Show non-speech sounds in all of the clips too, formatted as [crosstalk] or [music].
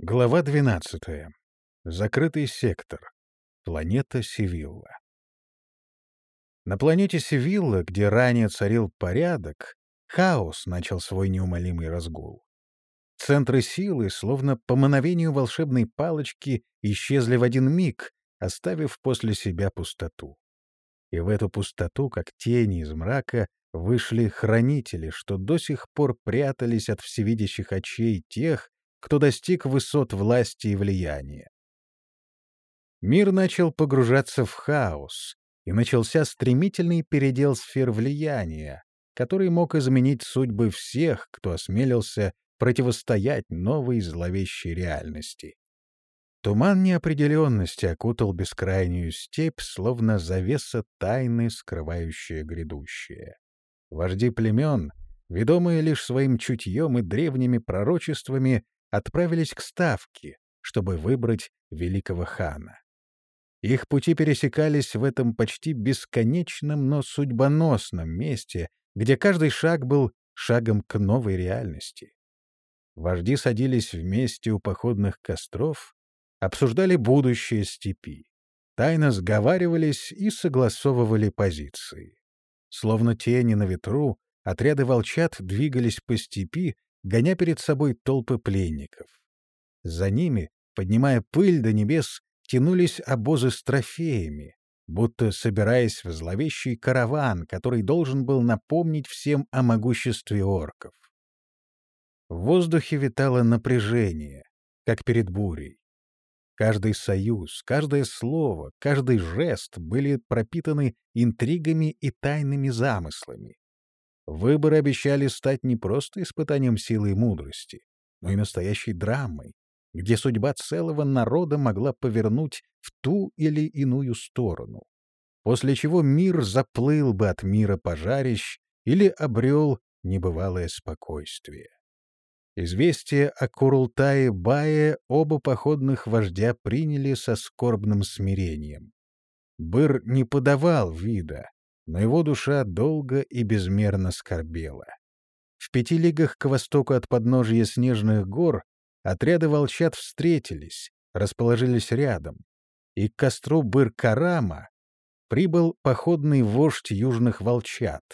Глава 12. Закрытый сектор. Планета Севилла. На планете Севилла, где ранее царил порядок, хаос начал свой неумолимый разгул. Центры силы, словно по мановению волшебной палочки, исчезли в один миг, оставив после себя пустоту. И в эту пустоту, как тени из мрака, вышли хранители, что до сих пор прятались от всевидящих очей тех, кто достиг высот власти и влияния. Мир начал погружаться в хаос, и начался стремительный передел сфер влияния, который мог изменить судьбы всех, кто осмелился противостоять новой зловещей реальности. Туман неопределенности окутал бескрайнюю степь, словно завеса тайны, скрывающая грядущее. Вожди племен, ведомые лишь своим чутьем и древними пророчествами, отправились к Ставке, чтобы выбрать великого хана. Их пути пересекались в этом почти бесконечном, но судьбоносном месте, где каждый шаг был шагом к новой реальности. Вожди садились вместе у походных костров, обсуждали будущее степи, тайно сговаривались и согласовывали позиции. Словно тени на ветру, отряды волчат двигались по степи, гоня перед собой толпы пленников. За ними, поднимая пыль до небес, тянулись обозы с трофеями, будто собираясь в зловещий караван, который должен был напомнить всем о могуществе орков. В воздухе витало напряжение, как перед бурей. Каждый союз, каждое слово, каждый жест были пропитаны интригами и тайными замыслами. Выборы обещали стать не просто испытанием силы и мудрости, но и настоящей драмой, где судьба целого народа могла повернуть в ту или иную сторону, после чего мир заплыл бы от мира пожарищ или обрел небывалое спокойствие. Известие о Курултае Бае оба походных вождя приняли со скорбным смирением. Быр не подавал вида, но его душа долго и безмерно скорбела. В пяти лигах к востоку от подножия снежных гор отряды волчат встретились, расположились рядом, и к костру Быр-Карама прибыл походный вождь южных волчат,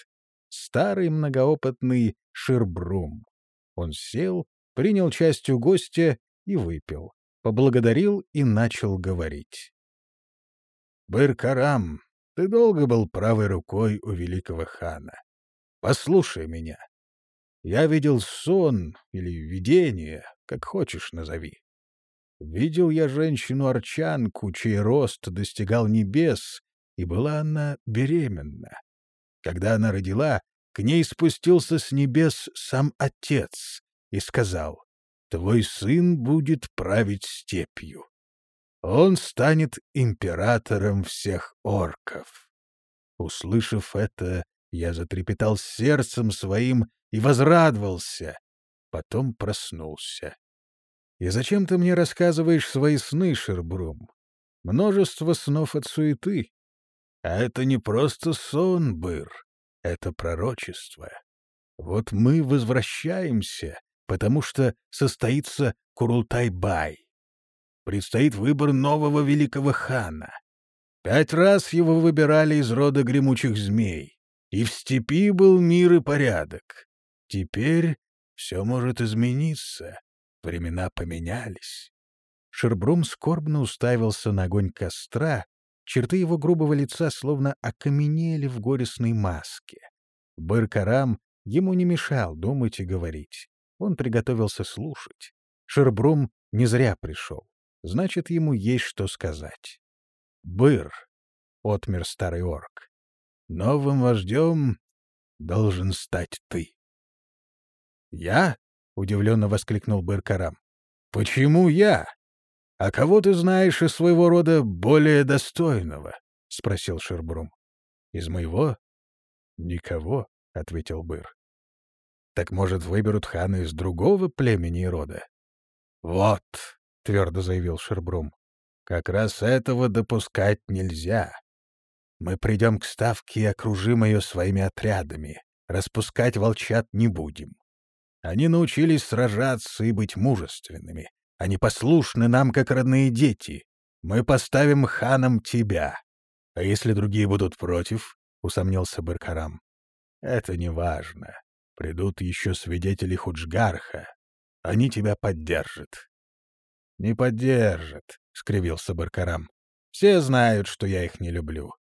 старый многоопытный Ширбрум. Он сел, принял частью гостя и выпил, поблагодарил и начал говорить. «Быр-Карам, ты долго был правой рукой у великого хана. Послушай меня. Я видел сон или видение, как хочешь назови. Видел я женщину-арчанку, чей рост достигал небес, и была она беременна. Когда она родила, к ней спустился с небес сам отец и сказал, «Твой сын будет править степью он станет императором всех орков. Услышав это, я затрепетал сердцем своим и возрадовался, потом проснулся. И зачем ты мне рассказываешь свои сны, Шербрум? Множество снов от суеты. А это не просто сон, Быр, это пророчество. Вот мы возвращаемся, потому что состоится Курултай-бай предстоит выбор нового великого хана. Пять раз его выбирали из рода гремучих змей, и в степи был мир и порядок. Теперь все может измениться, времена поменялись. Шербрум скорбно уставился на огонь костра, черты его грубого лица словно окаменели в горестной маске. Быркарам ему не мешал думать и говорить. Он приготовился слушать. Шербрум не зря пришел значит, ему есть что сказать. «Быр», — отмер старый орк, — «новым вождем должен стать ты». «Я?» — удивленно воскликнул Быр-Карам. «Почему я? А кого ты знаешь из своего рода более достойного?» — спросил Шербрум. «Из моего?» «Никого», — ответил Быр. «Так, может, выберут хана из другого племени и рода?» «Вот», — твердо заявил Шербрум. «Как раз этого допускать нельзя. Мы придем к ставке и окружим ее своими отрядами. Распускать волчат не будем. Они научились сражаться и быть мужественными. Они послушны нам, как родные дети. Мы поставим ханом тебя. А если другие будут против? — усомнился Баркарам. — Это не важно. Придут еще свидетели Худжгарха. Они тебя поддержат. — Не поддержат, — скривился Баркарам. — Все знают, что я их не люблю.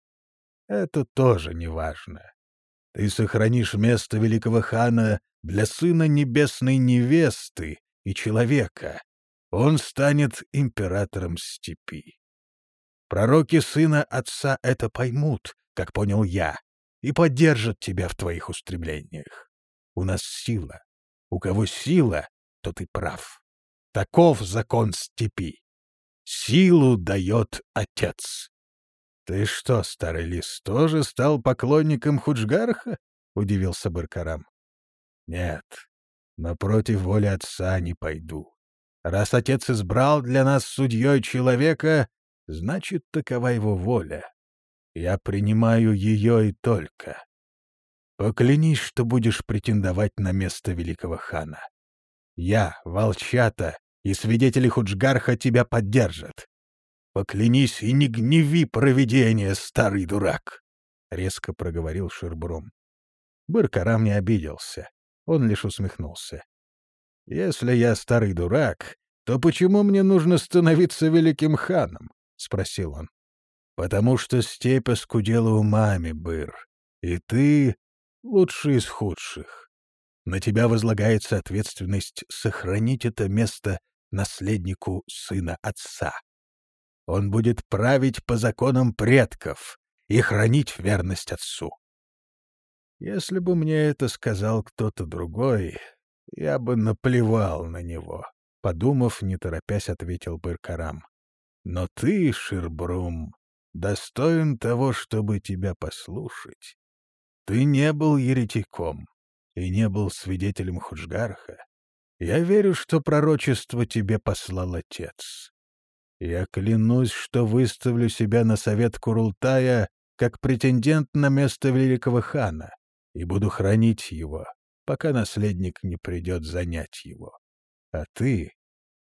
Это тоже не важно. Ты сохранишь место великого хана для сына небесной невесты и человека. Он станет императором степи. Пророки сына отца это поймут, как понял я, и поддержат тебя в твоих устремлениях. У нас сила. У кого сила, то ты прав. Таков закон степи. Силу дает отец. — Ты что, старый лис, тоже стал поклонником Худжгарха? — удивился Баркарам. — Нет, но против воли отца не пойду. Раз отец избрал для нас судьей человека, значит, такова его воля. Я принимаю ее и только. Поклянись, что будешь претендовать на место великого хана. Я, волчата и свидетели Худжгарха тебя поддержат. Поклянись и не гневи провидение, старый дурак! — резко проговорил Шербром. Быркарам не обиделся. Он лишь усмехнулся. — Если я старый дурак, то почему мне нужно становиться великим ханом? — спросил он. — Потому что степь оскудела умами, Быр, и ты лучший из худших. На тебя возлагается ответственность сохранить это место наследнику сына отца. Он будет править по законам предков и хранить верность отцу. Если бы мне это сказал кто-то другой, я бы наплевал на него, — подумав, не торопясь, ответил Быркарам. Но ты, Ширбрум, достоин того, чтобы тебя послушать. Ты не был еретиком и не был свидетелем Худжгарха. Я верю, что пророчество тебе послал отец. Я клянусь, что выставлю себя на совет Курултая как претендент на место великого хана и буду хранить его, пока наследник не придет занять его. А ты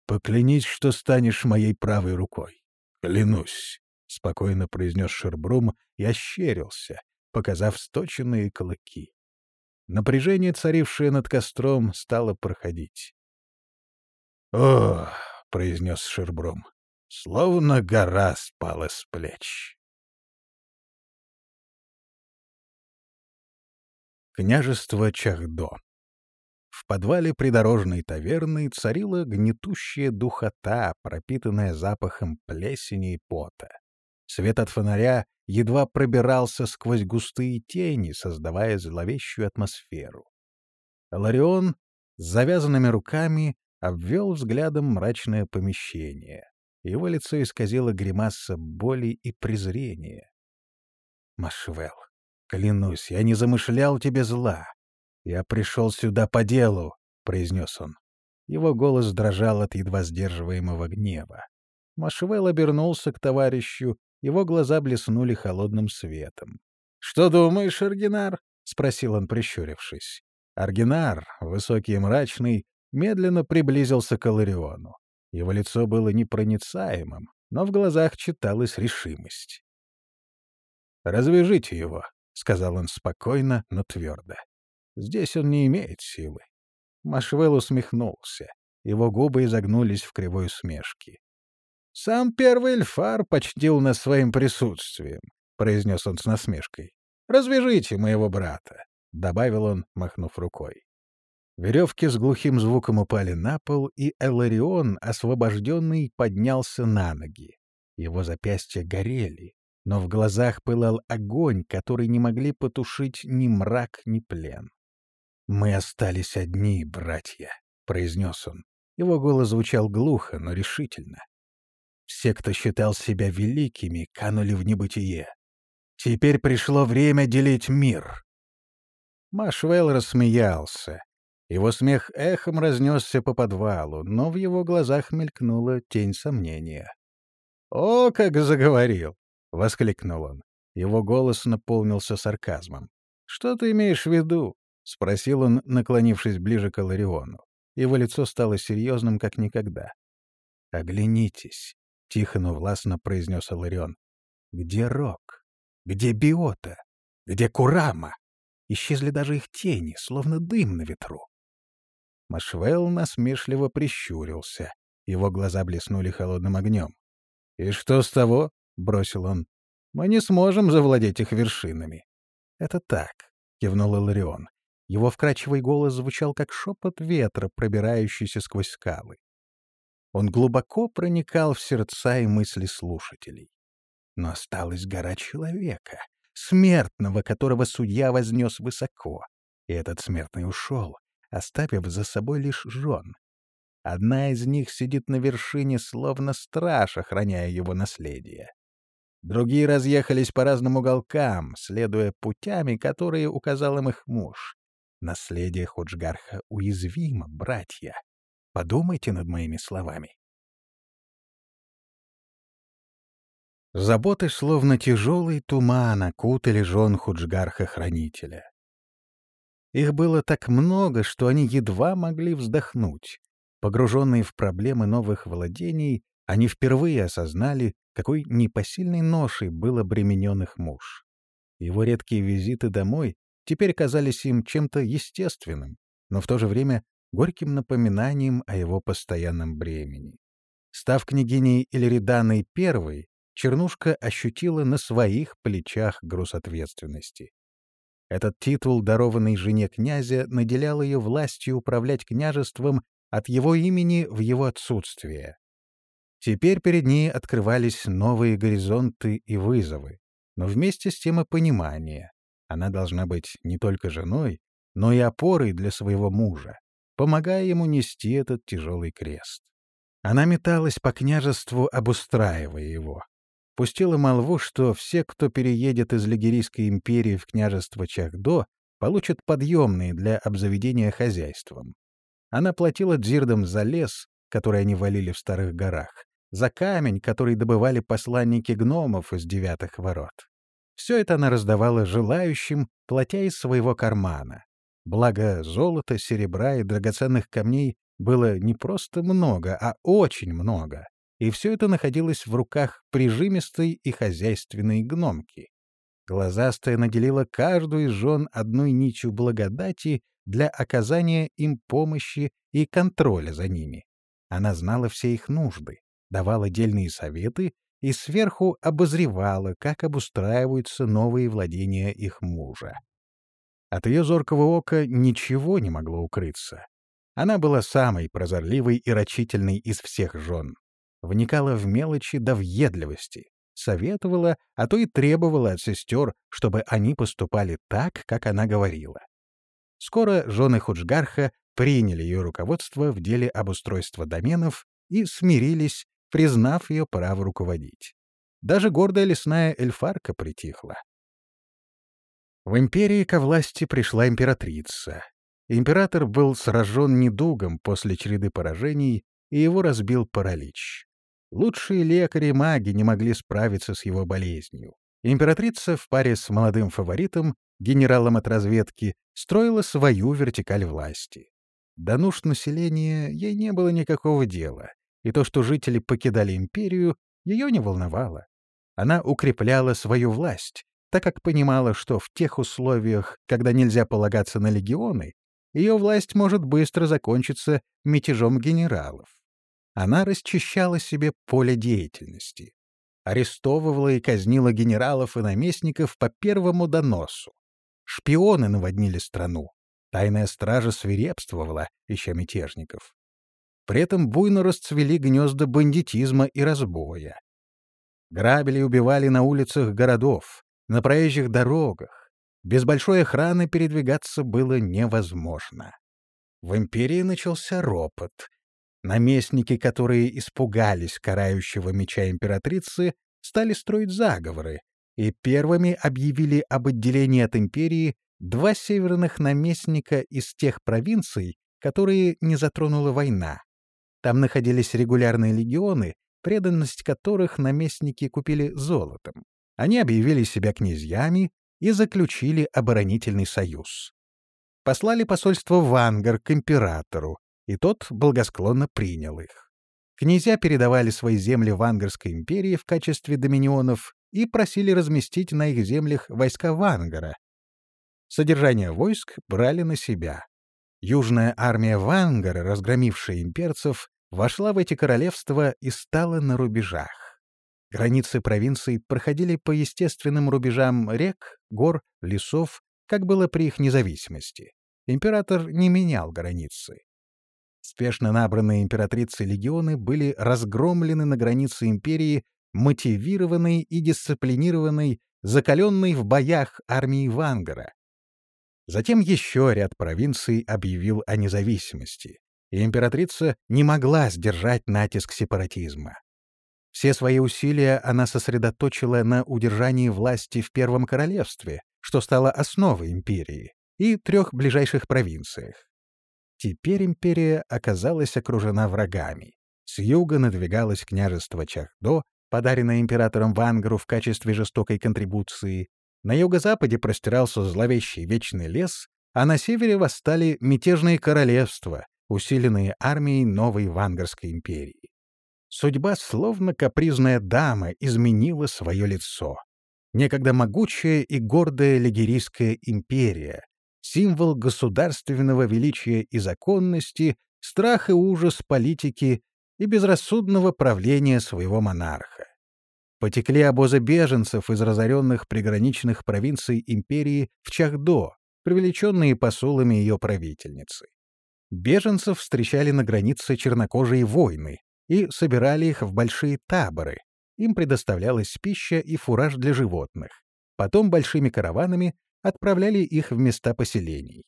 поклянись, что станешь моей правой рукой. Клянусь, — спокойно произнес Шербрум и ощерился, показав сточенные клыки. Напряжение, царившее над костром, стало проходить. — О, — произнес Шербрум, — словно гора спала с плеч. Княжество Чахдо В подвале придорожной таверны царила гнетущая духота, пропитанная запахом плесени и пота. Свет от фонаря едва пробирался сквозь густые тени, создавая зловещую атмосферу. Ларион с завязанными руками обвел взглядом мрачное помещение. Его лицо исказило гримаса боли и презрения. «Машвел, клянусь, я не замышлял тебе зла. Я пришел сюда по делу», — произнес он. Его голос дрожал от едва сдерживаемого гнева. Машвел обернулся к товарищу его глаза блеснули холодным светом. — Что думаешь, Аргинар? — спросил он, прищурившись. Аргинар, высокий и мрачный, медленно приблизился к Алариону. Его лицо было непроницаемым, но в глазах читалась решимость. «Развяжите его», — сказал он спокойно, но твердо. «Здесь он не имеет силы». Машвел усмехнулся. Его губы изогнулись в кривой усмешке. «Сам первый эльфар почтил нас своим присутствием», — произнес он с насмешкой. «Развяжите моего брата», — добавил он, махнув рукой. Веревки с глухим звуком упали на пол, и Эларион, освобожденный, поднялся на ноги. Его запястья горели, но в глазах пылал огонь, который не могли потушить ни мрак, ни плен. «Мы остались одни, братья», — произнес он. Его голос звучал глухо, но решительно. Все, кто считал себя великими, канули в небытие. Теперь пришло время делить мир. Машвелл рассмеялся. Его смех эхом разнесся по подвалу, но в его глазах мелькнула тень сомнения. «О, как заговорил!» — воскликнул он. Его голос наполнился сарказмом. «Что ты имеешь в виду?» — спросил он, наклонившись ближе к Алариону. Его лицо стало серьезным, как никогда. «Оглянитесь», — тихо, но властно произнес Аларион. «Где Рок? Где Биота? Где Курама? Исчезли даже их тени, словно дым на ветру». Машвелл насмешливо прищурился. Его глаза блеснули холодным огнем. «И что с того?» — бросил он. «Мы не сможем завладеть их вершинами». «Это так», — кивнул Иларион. Его вкрадчивый голос звучал, как шепот ветра, пробирающийся сквозь скалы. Он глубоко проникал в сердца и мысли слушателей. Но осталась гора человека, смертного, которого судья вознес высоко. И этот смертный ушел, оставив за собой лишь жен. Одна из них сидит на вершине, словно страж, охраняя его наследие. Другие разъехались по разным уголкам, следуя путями, которые указал им их муж. Наследие Ходжгарха уязвимо, братья. Подумайте над моими словами. Заботы, словно тяжелый туман, окутали жен Худжгарха-хранителя. Их было так много, что они едва могли вздохнуть. Погруженные в проблемы новых владений, они впервые осознали, какой непосильной ношей был обременен их муж. Его редкие визиты домой теперь казались им чем-то естественным, но в то же время горьким напоминанием о его постоянном бремени. Став княгиней Иллириданой первой, Чернушка ощутила на своих плечах груз ответственности. Этот титул, дарованный жене князя, наделял ее властью управлять княжеством от его имени в его отсутствие. Теперь перед ней открывались новые горизонты и вызовы, но вместе с тем и понимание. Она должна быть не только женой, но и опорой для своего мужа, помогая ему нести этот тяжелый крест. Она металась по княжеству, обустраивая его. Пустила молву, что все, кто переедет из Лигерийской империи в княжество Чахдо, получат подъемные для обзаведения хозяйством. Она платила дзирдам за лес, который они валили в старых горах, за камень, который добывали посланники гномов из девятых ворот. Все это она раздавала желающим, платя из своего кармана. Благо золота, серебра и драгоценных камней было не просто много, а очень много. И все это находилось в руках прижимистой и хозяйственной гномки. Глазастая наделила каждую из жен одной нитью благодати для оказания им помощи и контроля за ними. Она знала все их нужды, давала дельные советы и сверху обозревала, как обустраиваются новые владения их мужа. От ее зоркого ока ничего не могло укрыться. Она была самой прозорливой и рачительной из всех жен. Вникала в мелочи до въедливости, советовала, а то и требовала от сестер, чтобы они поступали так, как она говорила. Скоро жены Худжгарха приняли ее руководство в деле обустройства доменов и смирились, признав ее право руководить. Даже гордая лесная эльфарка притихла. В империи ко власти пришла императрица. Император был сражен недугом после череды поражений, и его разбил паралич. Лучшие лекари и маги не могли справиться с его болезнью. Императрица в паре с молодым фаворитом генералом от разведки, строила свою вертикаль власти. До нужд населения ей не было никакого дела, и то, что жители покидали империю, ее не волновало. Она укрепляла свою власть, так как понимала, что в тех условиях, когда нельзя полагаться на легионы, ее власть может быстро закончиться мятежом генералов. Она расчищала себе поле деятельности. Арестовывала и казнила генералов и наместников по первому доносу. Шпионы наводнили страну. Тайная стража свирепствовала, ища мятежников. При этом буйно расцвели гнезда бандитизма и разбоя. Грабили и убивали на улицах городов, на проезжих дорогах. Без большой охраны передвигаться было невозможно. В империи начался ропот. Наместники, которые испугались карающего меча императрицы, стали строить заговоры, и первыми объявили об отделении от империи два северных наместника из тех провинций, которые не затронула война. Там находились регулярные легионы, преданность которых наместники купили золотом. Они объявили себя князьями и заключили оборонительный союз. Послали посольство в Ангар к императору, и тот благосклонно принял их. Князья передавали свои земли Вангарской империи в качестве доминионов и просили разместить на их землях войска Вангара. Содержание войск брали на себя. Южная армия Вангара, разгромившая имперцев, вошла в эти королевства и стала на рубежах. Границы провинций проходили по естественным рубежам рек, гор, лесов, как было при их независимости. Император не менял границы. Спешно набранные императрицей легионы были разгромлены на границе империи мотивированной и дисциплинированной, закаленной в боях армии Вангара. Затем еще ряд провинций объявил о независимости, и императрица не могла сдержать натиск сепаратизма. Все свои усилия она сосредоточила на удержании власти в Первом Королевстве, что стало основой империи, и трех ближайших провинциях. Теперь империя оказалась окружена врагами. С юга надвигалось княжество Чахдо, подаренное императором Вангару в качестве жестокой контрибуции. На юго-западе простирался зловещий вечный лес, а на севере восстали мятежные королевства, усиленные армией новой Вангарской империи. Судьба, словно капризная дама, изменила свое лицо. Некогда могучая и гордая Лигерийская империя, символ государственного величия и законности, страх и ужас политики и безрассудного правления своего монарха. Потекли обозы беженцев из разоренных приграничных провинций империи в Чахдо, привлеченные посолами ее правительницы. Беженцев встречали на границе чернокожие войны и собирали их в большие таборы. Им предоставлялась пища и фураж для животных. Потом большими караванами отправляли их в места поселений.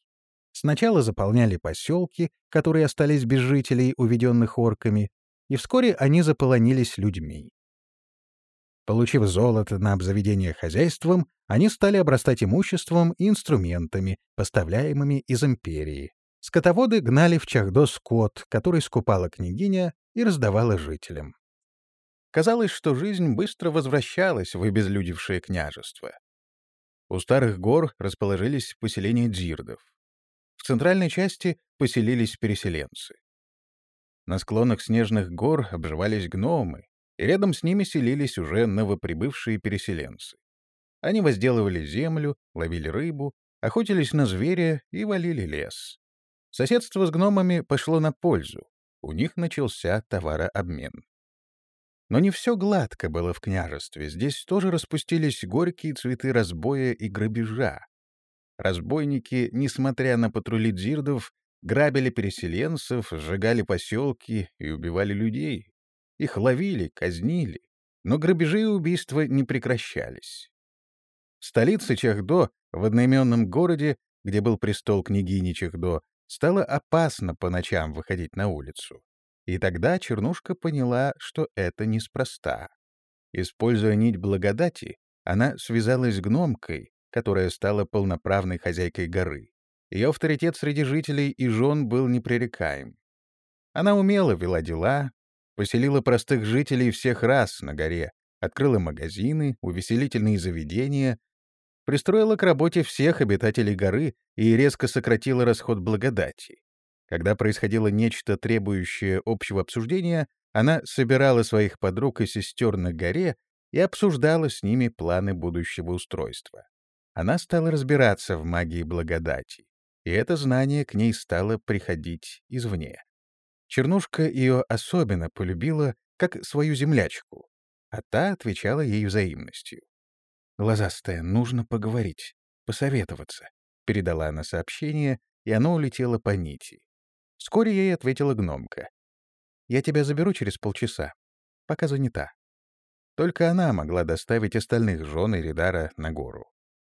Сначала заполняли поселки, которые остались без жителей, уведенных орками, и вскоре они заполонились людьми. Получив золото на обзаведение хозяйством, они стали обрастать имуществом и инструментами, поставляемыми из империи. Скотоводы гнали в Чахдо скот, который скупала княгиня и раздавала жителям. Казалось, что жизнь быстро возвращалась в обезлюдевшее княжество. У старых гор расположились поселения дзирдов. В центральной части поселились переселенцы. На склонах снежных гор обживались гномы, и рядом с ними селились уже новоприбывшие переселенцы. Они возделывали землю, ловили рыбу, охотились на зверя и валили лес. Соседство с гномами пошло на пользу. У них начался товарообмен. Но не все гладко было в княжестве. Здесь тоже распустились горькие цветы разбоя и грабежа. Разбойники, несмотря на патрули дзирдов, грабили переселенцев, сжигали поселки и убивали людей. Их ловили, казнили. Но грабежи и убийства не прекращались. В столице Чахдо, в одноименном городе, где был престол княгини Чахдо, стало опасно по ночам выходить на улицу. И тогда Чернушка поняла, что это неспроста. Используя нить благодати, она связалась с гномкой, которая стала полноправной хозяйкой горы. Ее авторитет среди жителей и жен был непререкаем. Она умело вела дела, поселила простых жителей всех рас на горе, открыла магазины, увеселительные заведения, пристроила к работе всех обитателей горы и резко сократила расход благодати. Когда происходило нечто, требующее общего обсуждения, она собирала своих подруг и сестер на горе и обсуждала с ними планы будущего устройства. Она стала разбираться в магии благодати, и это знание к ней стало приходить извне. Чернушка ее особенно полюбила как свою землячку, а та отвечала ей взаимностью. «Глазастая, нужно поговорить, посоветоваться», — передала она сообщение, и оно улетело по нити. Вскоре ей ответила гномка. «Я тебя заберу через полчаса. Пока занята». Только она могла доставить остальных жен Иридара на гору.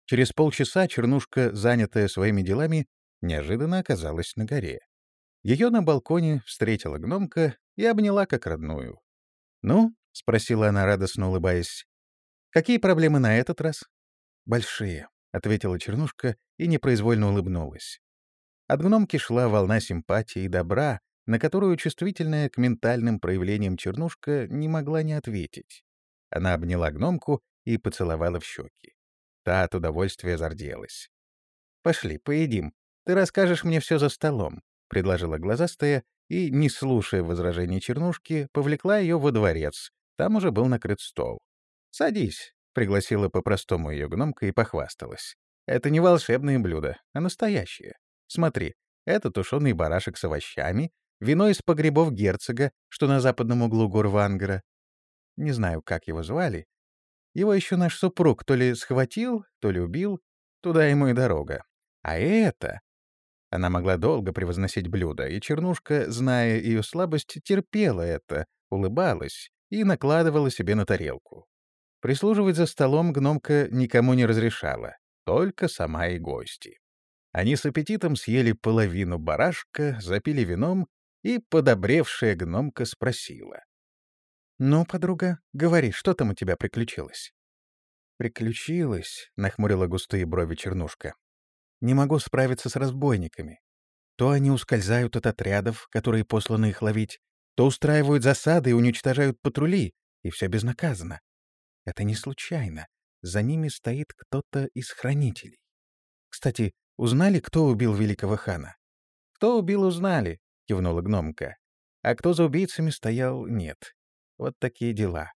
Через полчаса Чернушка, занятая своими делами, неожиданно оказалась на горе. Ее на балконе встретила гномка и обняла как родную. «Ну?» — спросила она, радостно улыбаясь. «Какие проблемы на этот раз?» «Большие», — ответила Чернушка и непроизвольно улыбнулась. От гномки шла волна симпатии и добра, на которую чувствительная к ментальным проявлениям чернушка не могла не ответить. Она обняла гномку и поцеловала в щеки. Та от удовольствия зарделась. «Пошли, поедим. Ты расскажешь мне все за столом», — предложила глазастая и, не слушая возражений Чернушки, повлекла ее во дворец. Там уже был накрыт стол. «Садись», — пригласила по-простому ее гномка и похвасталась. «Это не волшебные блюда, а настоящие. Смотри, это тушеный барашек с овощами, вино из погребов герцога, что на западном углу гор Вангара. Не знаю, как его звали. Его еще наш супруг то ли схватил, то ли убил. Туда ему и дорога. А это... Она могла долго превозносить блюдо, и Чернушка, зная ее слабость, терпела это, улыбалась и накладывала себе на тарелку. Прислуживать за столом гномка никому не разрешала, только сама и гости. Они с аппетитом съели половину барашка, запили вином, и подобревшая гномка спросила. «Ну, подруга, говори, что там у тебя приключилось?» «Приключилось», — нахмурила густые брови Чернушка. «Не могу справиться с разбойниками. То они ускользают от отрядов, которые посланы их ловить, то устраивают засады и уничтожают патрули, и все безнаказанно. Это не случайно. За ними стоит кто-то из хранителей. Кстати, узнали, кто убил великого хана? «Кто убил, узнали», — кивнула гномка. «А кто за убийцами стоял, нет. Вот такие дела.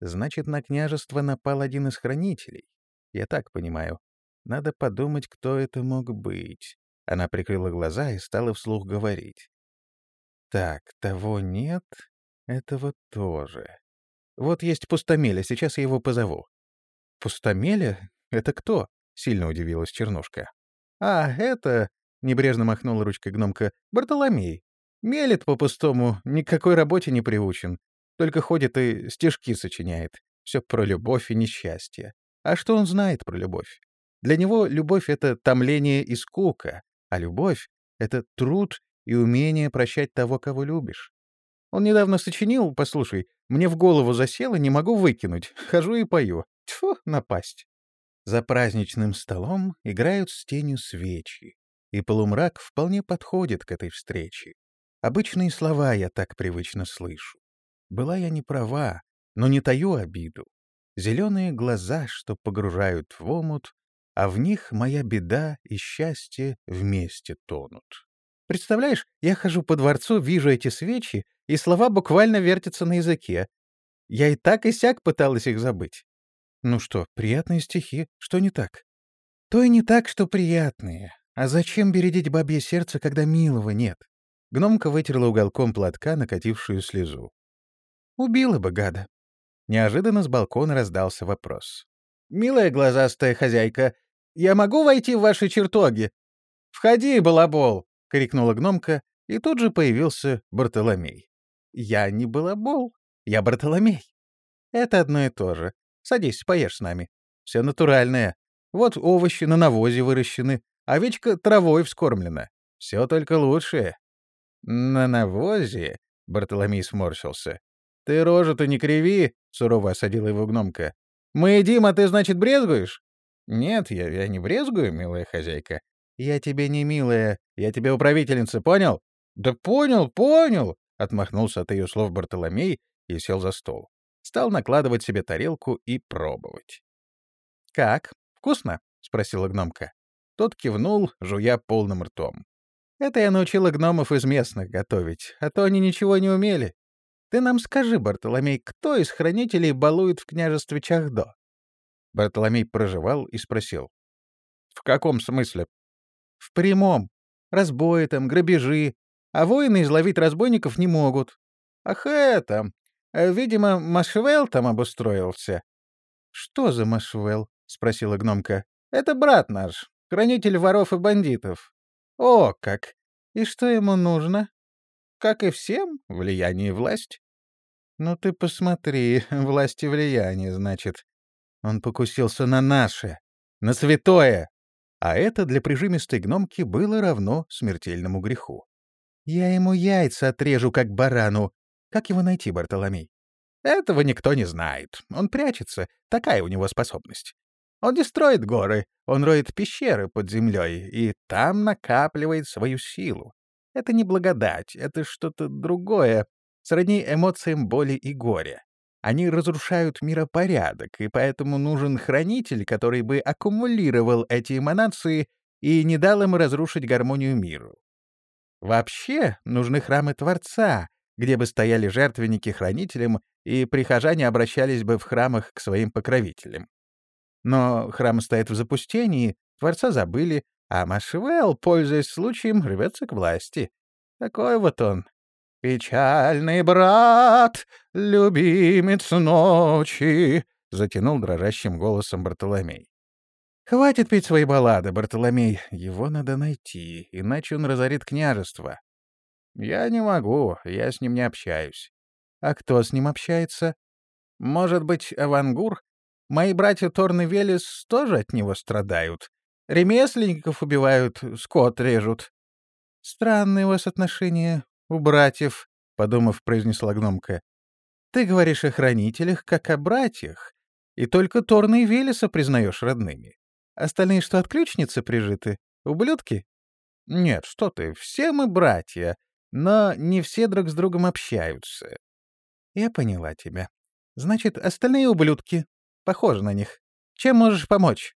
Значит, на княжество напал один из хранителей. Я так понимаю. Надо подумать, кто это мог быть. Она прикрыла глаза и стала вслух говорить. Так, того нет, этого тоже. Вот есть пустомеля, сейчас я его позову. Пустомеля? Это кто? Сильно удивилась Чернушка. А, это... Небрежно махнула ручкой гномка. Бартоломей. Мелет по-пустому, ни к какой работе не приучен. Только ходит и стишки сочиняет. Все про любовь и несчастье. А что он знает про любовь? Для него любовь — это томление и скука, а любовь — это труд и умение прощать того, кого любишь. Он недавно сочинил, послушай, мне в голову засело, не могу выкинуть. Хожу и пою. Тьфу, напасть. За праздничным столом играют с тенью свечи, и полумрак вполне подходит к этой встрече. Обычные слова я так привычно слышу. Была я не права, но не таю обиду. Зеленые глаза, что погружают в омут, а в них моя беда и счастье вместе тонут. Представляешь, я хожу по дворцу, вижу эти свечи, и слова буквально вертятся на языке. Я и так и сяк пыталась их забыть. Ну что, приятные стихи, что не так? То и не так, что приятные. А зачем бередить бабье сердце, когда милого нет? Гномка вытерла уголком платка накатившую слезу. Убила бы гада. Неожиданно с балкона раздался вопрос. «Милая глазастая хозяйка, я могу войти в ваши чертоги?» «Входи, балабол!» — крикнула гномка, и тут же появился Бартоломей. «Я не балабол, я Бартоломей. Это одно и то же. Садись, поешь с нами. Все натуральное. Вот овощи на навозе выращены, овечка травой вскормлена. Все только лучшее». «На навозе?» — Бартоломей сморщился. «Ты рожу-то не криви!» — сурово осадила его гномка. «Мы едим, а ты, значит, брезгуешь?» «Нет, я, я не брезгую, милая хозяйка. Я тебе не милая, я тебе управительница, понял?» «Да понял, понял!» — отмахнулся от ее слов Бартоломей и сел за стол. Стал накладывать себе тарелку и пробовать. «Как? Вкусно?» — спросила гномка. Тот кивнул, жуя полным ртом. «Это я научила гномов из местных готовить, а то они ничего не умели. Ты нам скажи, Бартоломей, кто из хранителей балует в княжестве Чахдо?» Бартоломей проживал и спросил. «В каком смысле?» «В прямом. Разбои там, грабежи. А воины изловить разбойников не могут. Ах это... Э, видимо, Машвел там обустроился». «Что за Машвел?» — спросила гномка. «Это брат наш, хранитель воров и бандитов». «О, как! И что ему нужно?» «Как и всем, влияние и власть». «Ну ты посмотри, [laughs] власть и влияние, значит. Он покусился на наше, на святое. А это для прижимистой гномки было равно смертельному греху. Я ему яйца отрежу, как барану. Как его найти, Бартоломей? Этого никто не знает. Он прячется. Такая у него способность. Он не строит горы, он роет пещеры под землей и там накапливает свою силу. Это не благодать, это что-то другое, сродни эмоциям боли и горя. Они разрушают миропорядок, и поэтому нужен хранитель, который бы аккумулировал эти эманации и не дал им разрушить гармонию миру. Вообще нужны храмы Творца, где бы стояли жертвенники хранителям, и прихожане обращались бы в храмах к своим покровителям. Но храм стоит в запустении, Творца забыли, а Машвелл, пользуясь случаем, рвется к власти. Такой вот он. «Печальный брат, любимец ночи», — затянул дрожащим голосом Бартоломей. «Хватит петь свои баллады, Бартоломей. Его надо найти, иначе он разорит княжество». «Я не могу, я с ним не общаюсь». «А кто с ним общается?» «Может быть, Авангур? Мои братья Торн и Велес тоже от него страдают. Ремесленников убивают, скот режут». «Странные у вас отношения у братьев», — подумав, произнесла гномка. «Ты говоришь о хранителях, как о братьях, и только Торна и Велеса признаешь родными. Остальные что, от ключницы прижиты? Ублюдки? Нет, что ты, все мы братья, но не все друг с другом общаются. Я поняла тебя. Значит, остальные ублюдки. Похоже на них. Чем можешь помочь?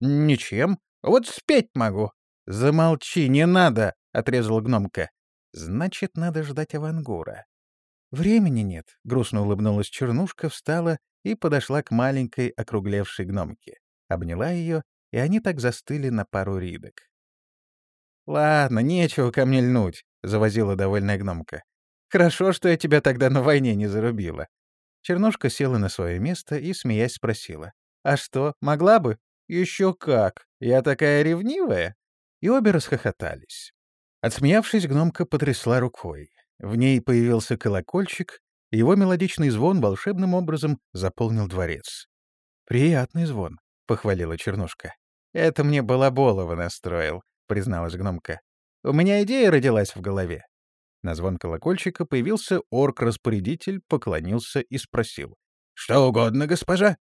Ничем. Вот спеть могу. Замолчи, не надо, — отрезала гномка. Значит, надо ждать авангура. Времени нет, — грустно улыбнулась Чернушка, встала и подошла к маленькой округлевшей гномке обняла ее, и они так застыли на пару ридок. «Ладно, нечего ко мне льнуть», — завозила довольная гномка. «Хорошо, что я тебя тогда на войне не зарубила». Чернушка села на свое место и, смеясь, спросила. «А что, могла бы?» «Еще как! Я такая ревнивая!» И обе расхохотались. Отсмеявшись, гномка потрясла рукой. В ней появился колокольчик, и его мелодичный звон волшебным образом заполнил дворец. Приятный звон похвалила Чернушка. «Это мне Балаболова настроил», — призналась гномка. «У меня идея родилась в голове». На звон колокольчика появился орк-распорядитель, поклонился и спросил. «Что угодно, госпожа?»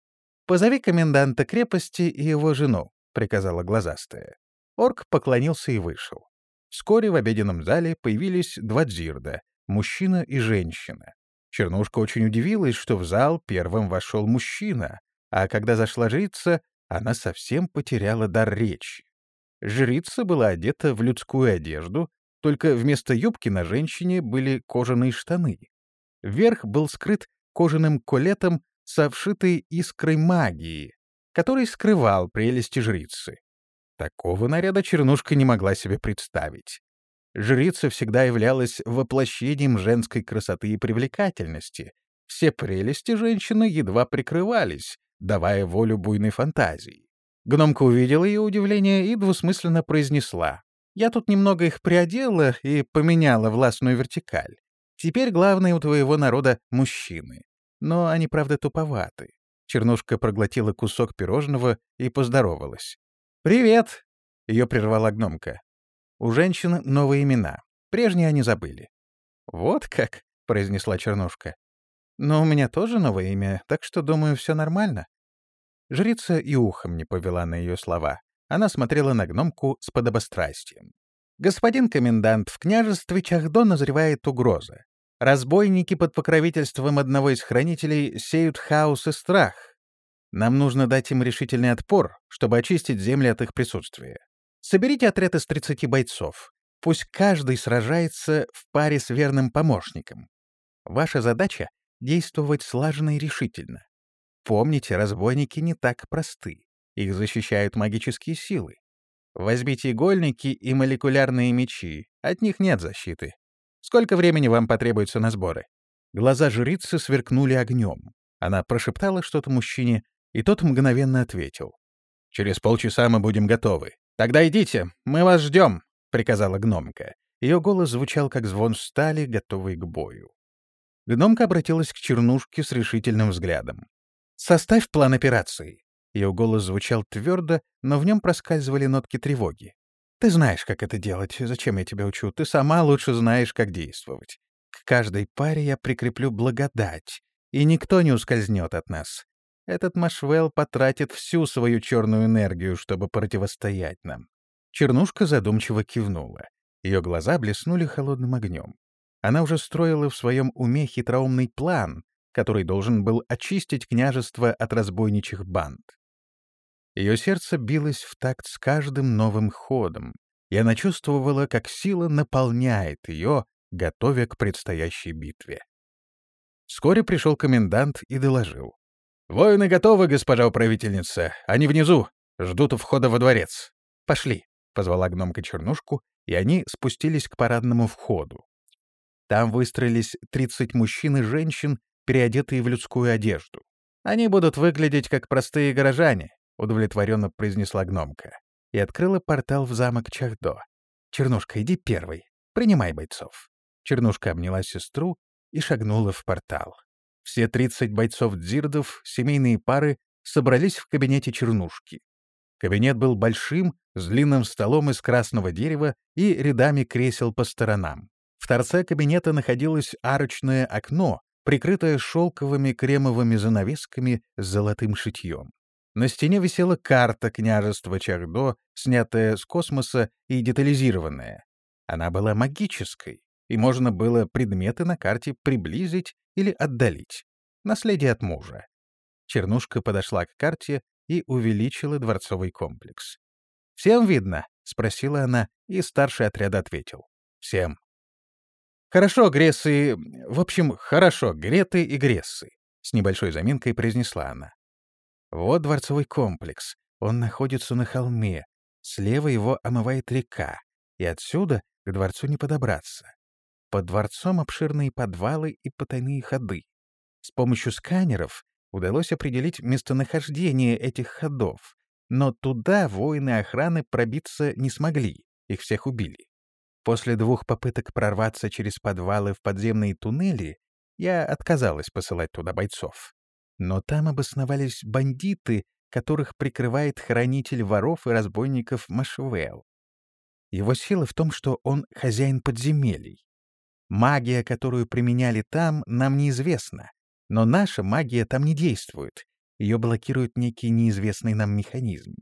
«Позови коменданта крепости и его жену», — приказала глазастая. Орк поклонился и вышел. Вскоре в обеденном зале появились два дзирда — мужчина и женщина. Чернушка очень удивилась, что в зал первым вошел мужчина, а когда зашла жрица, она совсем потеряла дар речи. Жрица была одета в людскую одежду, только вместо юбки на женщине были кожаные штаны. Верх был скрыт кожаным колетом со вшитой искрой магии, который скрывал прелести жрицы. Такого наряда Чернушка не могла себе представить. Жрица всегда являлась воплощением женской красоты и привлекательности. Все прелести женщины едва прикрывались, давая волю буйной фантазии. Гномка увидела ее удивление и двусмысленно произнесла. «Я тут немного их приодела и поменяла властную вертикаль. Теперь главное у твоего народа — мужчины. Но они, правда, туповаты». Чернушка проглотила кусок пирожного и поздоровалась. «Привет!» — ее прервала гномка. У женщин новые имена. Прежние они забыли. «Вот как!» — произнесла Чернушка. «Но у меня тоже новое имя, так что, думаю, все нормально». Жрица и ухом не повела на ее слова. Она смотрела на гномку с подобострастием. «Господин комендант, в княжестве Чахдо назревает угроза. Разбойники под покровительством одного из хранителей сеют хаос и страх. Нам нужно дать им решительный отпор, чтобы очистить земли от их присутствия. Соберите отряд из 30 бойцов. Пусть каждый сражается в паре с верным помощником. Ваша задача — действовать слаженно и решительно. Помните, разбойники не так просты. Их защищают магические силы. Возьмите игольники и молекулярные мечи. От них нет защиты. Сколько времени вам потребуется на сборы?» Глаза жрицы сверкнули огнем. Она прошептала что-то мужчине, и тот мгновенно ответил. «Через полчаса мы будем готовы. Тогда идите, мы вас ждем», — приказала гномка. Ее голос звучал, как звон стали, готовый к бою. Гномка обратилась к Чернушке с решительным взглядом. «Составь план операции». Ее голос звучал твердо, но в нем проскальзывали нотки тревоги. «Ты знаешь, как это делать. Зачем я тебя учу? Ты сама лучше знаешь, как действовать. К каждой паре я прикреплю благодать, и никто не ускользнет от нас. Этот Машвелл потратит всю свою черную энергию, чтобы противостоять нам». Чернушка задумчиво кивнула. Ее глаза блеснули холодным огнем. Она уже строила в своем уме хитроумный план, который должен был очистить княжество от разбойничьих банд. Ее сердце билось в такт с каждым новым ходом, и она чувствовала, как сила наполняет ее, готовя к предстоящей битве. Вскоре пришел комендант и доложил. «Воины готовы, госпожа управительница. Они внизу. Ждут у входа во дворец. Пошли», — позвала гномка Чернушку, и они спустились к парадному входу. Там выстроились 30 мужчин и женщин, переодетые в людскую одежду. «Они будут выглядеть как простые горожане», — удовлетворенно произнесла гномка. И открыла портал в замок Чахдо. «Чернушка, иди первый. Принимай бойцов». Чернушка обняла сестру и шагнула в портал. Все 30 бойцов дзирдов, семейные пары, собрались в кабинете Чернушки. Кабинет был большим, с длинным столом из красного дерева и рядами кресел по сторонам. В торце кабинета находилось арочное окно, прикрытое шелковыми кремовыми занавесками с золотым шитьем. На стене висела карта княжества Чардо, снятая с космоса и детализированная. Она была магической, и можно было предметы на карте приблизить или отдалить. Наследие от мужа. Чернушка подошла к карте и увеличила дворцовый комплекс. «Всем видно?» — спросила она, и старший отряд ответил. «Всем». «Хорошо, Грессы... В общем, хорошо, Греты и Грессы», — с небольшой заминкой произнесла она. «Вот дворцовый комплекс. Он находится на холме. Слева его омывает река, и отсюда к дворцу не подобраться. Под дворцом обширные подвалы и потайные ходы. С помощью сканеров удалось определить местонахождение этих ходов, но туда воины охраны пробиться не смогли, их всех убили. После двух попыток прорваться через подвалы в подземные туннели я отказалась посылать туда бойцов. Но там обосновались бандиты, которых прикрывает хранитель воров и разбойников Машвелл. Его сила в том, что он хозяин подземелий. Магия, которую применяли там, нам неизвестна, но наша магия там не действует. Ее блокирует некий неизвестный нам механизм.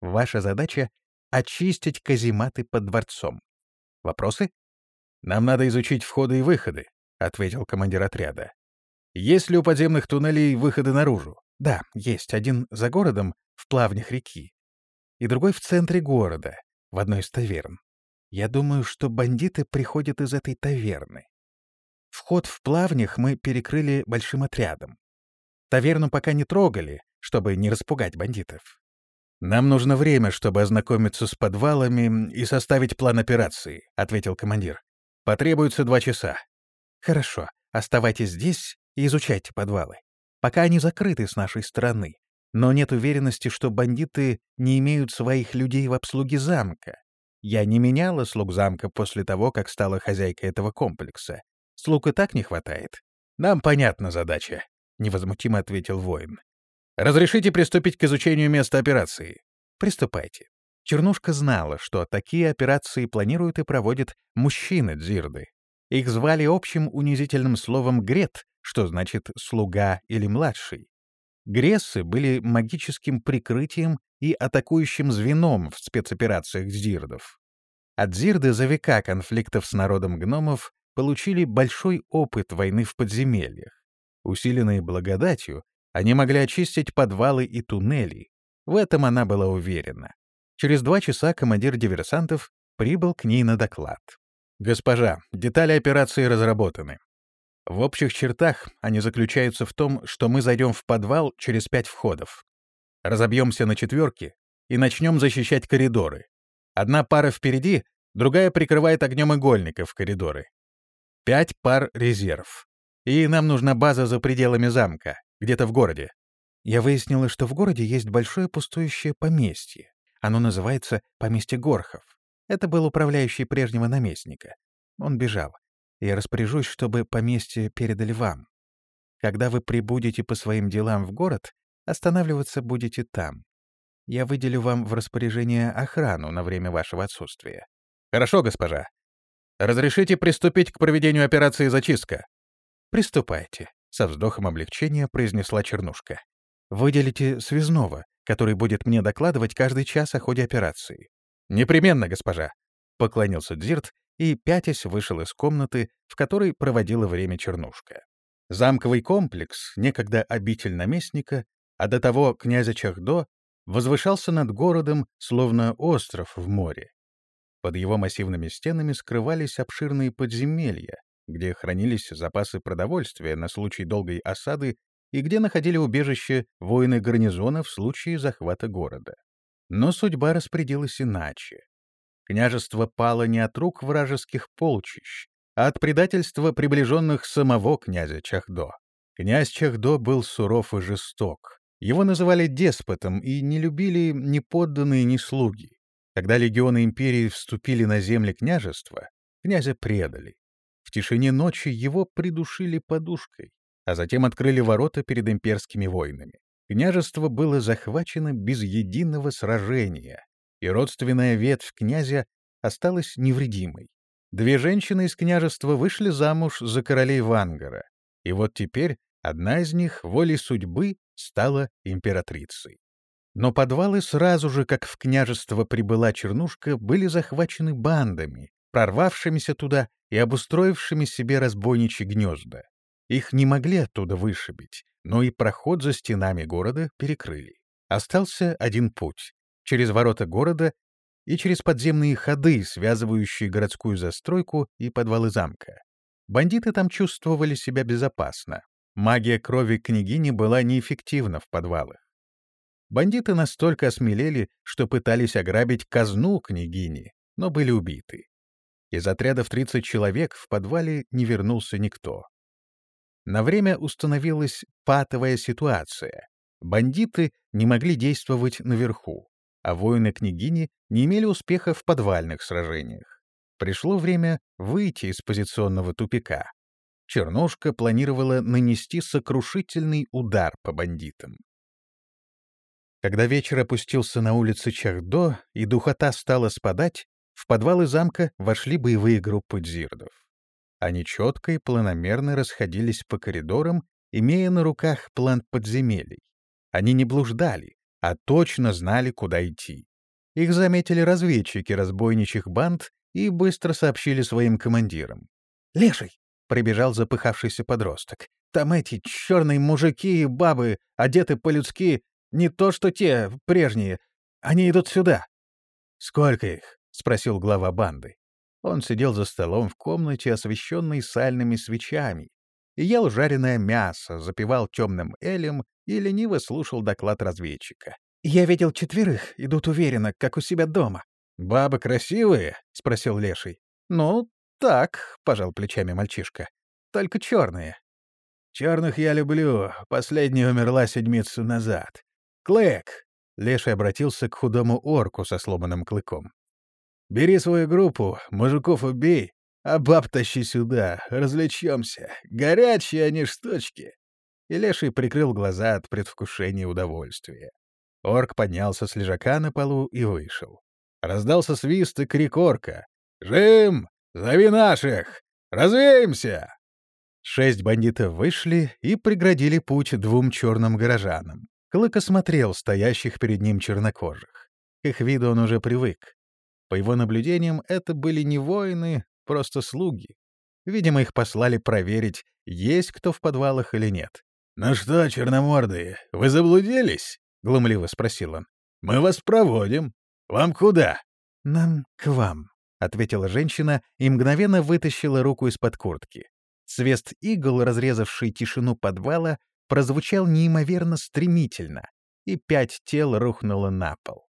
Ваша задача — очистить казематы под дворцом. Вопросы? Нам надо изучить входы и выходы, ответил командир отряда. Есть ли у подземных туннелей выходы наружу? Да, есть. Один за городом, в плавнях реки. И другой в центре города, в одной из таверн. Я думаю, что бандиты приходят из этой таверны. Вход в плавнях мы перекрыли большим отрядом. Таверну пока не трогали, чтобы не распугать бандитов. «Нам нужно время, чтобы ознакомиться с подвалами и составить план операции», — ответил командир. «Потребуется два часа». «Хорошо. Оставайтесь здесь и изучайте подвалы. Пока они закрыты с нашей стороны. Но нет уверенности, что бандиты не имеют своих людей в обслуге замка. Я не меняла слуг замка после того, как стала хозяйкой этого комплекса. Слуг и так не хватает. Нам понятна задача», — невозмутимо ответил воин. Разрешите приступить к изучению места операции. Приступайте. Чернушка знала, что такие операции планируют и проводят мужчины Дзирды. Их звали общим унизительным словом «грет», что значит «слуга» или «младший». Грессы были магическим прикрытием и атакующим звеном в спецоперациях дзирдов. От дзирды за века конфликтов с народом гномов получили большой опыт войны в подземельях. Усиленные благодатью, они могли очистить подвалы и туннели. В этом она была уверена. Через два часа командир диверсантов прибыл к ней на доклад. «Госпожа, детали операции разработаны. В общих чертах они заключаются в том, что мы зайдем в подвал через пять входов. Разобьемся на четверки и начнем защищать коридоры. Одна пара впереди, другая прикрывает огнем игольников коридоры. Пять пар резерв. И нам нужна база за пределами замка, где-то в городе. Я выяснила, что в городе есть большое пустующее поместье. Оно называется поместье Горхов. Это был управляющий прежнего наместника. Он бежал. Я распоряжусь, чтобы поместье передали вам. Когда вы прибудете по своим делам в город, останавливаться будете там. Я выделю вам в распоряжение охрану на время вашего отсутствия. Хорошо, госпожа. Разрешите приступить к проведению операции «Зачистка»? Приступайте. — со вздохом облегчения произнесла Чернушка. «Выделите связного, который будет мне докладывать каждый час о ходе операции». «Непременно, госпожа», — поклонился Дзирт и, пятясь, вышел из комнаты, в которой проводила время Чернушка. Замковый комплекс, некогда обитель наместника, а до того князя Чахдо, возвышался над городом, словно остров в море. Под его массивными стенами скрывались обширные подземелья, где хранились запасы продовольствия на случай долгой осады и где находили убежище воины гарнизона в случае захвата города. Но судьба распорядилась иначе. Княжество пало не от рук вражеских полчищ, а от предательства приближенных самого князя Чахдо. Князь Чахдо был суров и жесток. Его называли деспотом и не любили ни подданные, ни слуги. Когда легионы империи вступили на земли княжества, князя предали. В тишине ночи его придушили подушкой, а затем открыли ворота перед имперскими войнами. Княжество было захвачено без единого сражения, и родственная ветвь князя осталась невредимой. Две женщины из княжества вышли замуж за королей Вангара, и вот теперь одна из них волей судьбы стала императрицей. Но подвалы сразу же, как в княжество прибыла Чернушка, были захвачены бандами, прорвавшимися туда и обустроившими себе разбойничьи гнезда. Их не могли оттуда вышибить, но и проход за стенами города перекрыли. Остался один путь — через ворота города и через подземные ходы, связывающие городскую застройку и подвалы замка. Бандиты там чувствовали себя безопасно. Магия крови княгини была неэффективна в подвалах. Бандиты настолько осмелели, что пытались ограбить казну княгини, но были убиты. Из отряда в 30 человек в подвале не вернулся никто. На время установилась патовая ситуация. Бандиты не могли действовать наверху, а воины княгини не имели успеха в подвальных сражениях. Пришло время выйти из позиционного тупика. Чернушка планировала нанести сокрушительный удар по бандитам. Когда вечер опустился на улице Чахдо и духота стала спадать, в подвалы замка вошли боевые группы дзирдов. Они четко и планомерно расходились по коридорам, имея на руках план подземелий. Они не блуждали, а точно знали, куда идти. Их заметили разведчики разбойничьих банд и быстро сообщили своим командирам. «Леший!» — прибежал запыхавшийся подросток. «Там эти черные мужики и бабы, одеты по-людски, не то что те, прежние. Они идут сюда». «Сколько их?» — спросил глава банды. Он сидел за столом в комнате, освещенной сальными свечами, и ел жареное мясо, запивал темным элем и лениво слушал доклад разведчика. «Я видел четверых, идут уверенно, как у себя дома». «Бабы красивые?» — спросил Леший. «Ну, так», — пожал плечами мальчишка. «Только черные». «Черных я люблю. Последняя умерла седмицу назад. Клэк!» — Леший обратился к худому орку со сломанным клыком. Бери свою группу, мужиков убей, а баб тащи сюда, развлечемся. Горячие они штучки. И Леший прикрыл глаза от предвкушения удовольствия. Орк поднялся с лежака на полу и вышел. Раздался свист и крик орка. «Жим! Зови наших! Развеемся!» Шесть бандитов вышли и преградили путь двум черным горожанам. Клык осмотрел стоящих перед ним чернокожих. К их виду он уже привык. По его наблюдениям, это были не воины, просто слуги. Видимо, их послали проверить, есть кто в подвалах или нет. «Ну что, черномордые, вы заблудились?» — глумливо спросил он. «Мы вас проводим. Вам куда?» «Нам к вам», — ответила женщина и мгновенно вытащила руку из-под куртки. Свест игл, разрезавший тишину подвала, прозвучал неимоверно стремительно, и пять тел рухнуло на пол.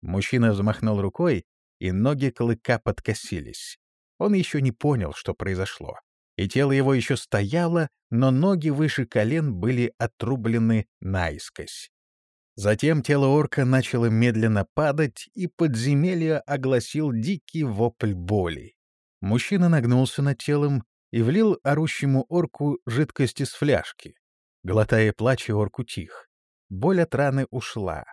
Мужчина взмахнул рукой, и ноги клыка подкосились. Он еще не понял, что произошло. И тело его еще стояло, но ноги выше колен были отрублены наискось. Затем тело орка начало медленно падать, и подземелье огласил дикий вопль боли. Мужчина нагнулся над телом и влил орущему орку жидкость из фляжки. Глотая плач, орку тих. Боль от раны ушла.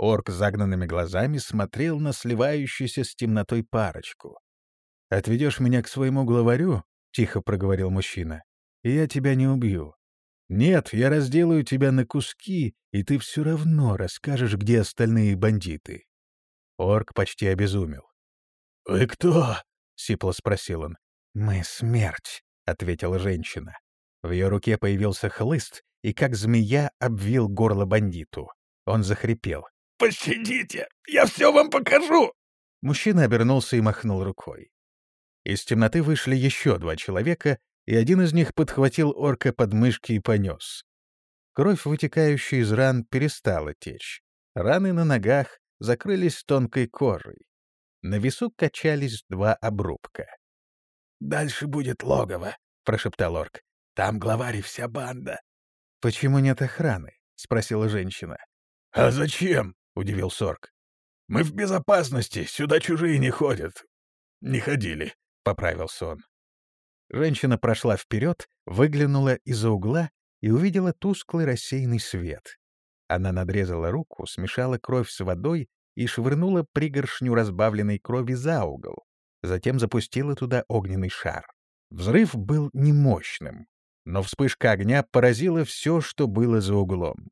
Орк загнанными глазами смотрел на сливающуюся с темнотой парочку. «Отведешь меня к своему главарю?» — тихо проговорил мужчина. «И я тебя не убью. Нет, я разделаю тебя на куски, и ты все равно расскажешь, где остальные бандиты». Орк почти обезумел. «Вы кто?» — сипло спросил он. «Мы смерть», — ответила женщина. В ее руке появился хлыст и, как змея, обвил горло бандиту. Он захрипел. Пощадите! Я все вам покажу!» Мужчина обернулся и махнул рукой. Из темноты вышли еще два человека, и один из них подхватил орка под мышки и понес. Кровь, вытекающая из ран, перестала течь. Раны на ногах закрылись тонкой кожей. На весу качались два обрубка. «Дальше будет логово», — прошептал орк. «Там главарь и вся банда». «Почему нет охраны?» — спросила женщина. «А зачем?» — удивился орк. «Мы в безопасности, сюда чужие не ходят». «Не ходили», — поправился он. Женщина прошла вперед, выглянула из-за угла и увидела тусклый рассеянный свет. Она надрезала руку, смешала кровь с водой и швырнула пригоршню разбавленной крови за угол. Затем запустила туда огненный шар. Взрыв был немощным, но вспышка огня поразила все, что было за углом.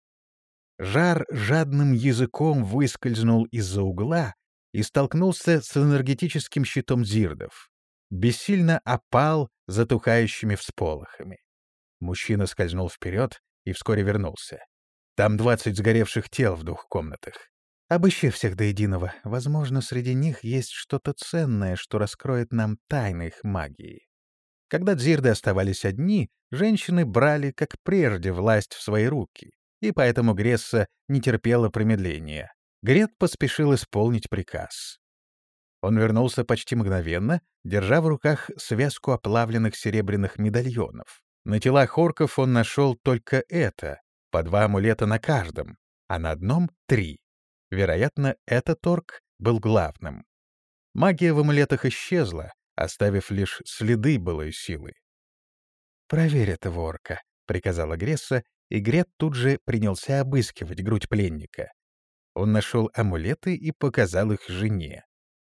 Жар жадным языком выскользнул из-за угла и столкнулся с энергетическим щитом зирдов. Бессильно опал затухающими всполохами. Мужчина скользнул вперед и вскоре вернулся. Там двадцать сгоревших тел в двух комнатах. Обыщи всех до единого. Возможно, среди них есть что-то ценное, что раскроет нам тайны их магии. Когда дзирды оставались одни, женщины брали, как прежде, власть в свои руки, и поэтому Гресса не терпела промедления. Грет поспешил исполнить приказ. Он вернулся почти мгновенно, держа в руках связку оплавленных серебряных медальонов. На телах орков он нашел только это, по два амулета на каждом, а на одном — три. Вероятно, этот орк был главным. Магия в амулетах исчезла, оставив лишь следы былой силы. «Проверь этого орка», — приказала Гресса, и Грет тут же принялся обыскивать грудь пленника. Он нашел амулеты и показал их жене.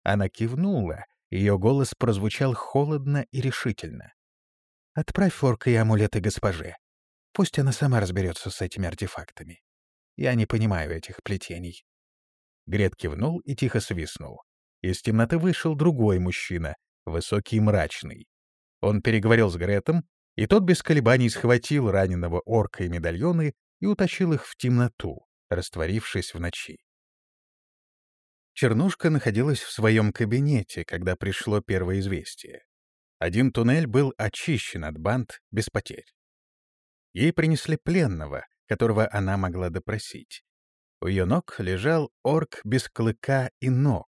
Она кивнула, ее голос прозвучал холодно и решительно. «Отправь орка и амулеты госпоже. Пусть она сама разберется с этими артефактами. Я не понимаю этих плетений». Грет кивнул и тихо свистнул. Из темноты вышел другой мужчина, высокий и мрачный. Он переговорил с Гретом, и тот без колебаний схватил раненого орка и медальоны и утащил их в темноту, растворившись в ночи. Чернушка находилась в своем кабинете, когда пришло первое известие. Один туннель был очищен от банд без потерь. Ей принесли пленного, которого она могла допросить. У ее ног лежал орк без клыка и ног.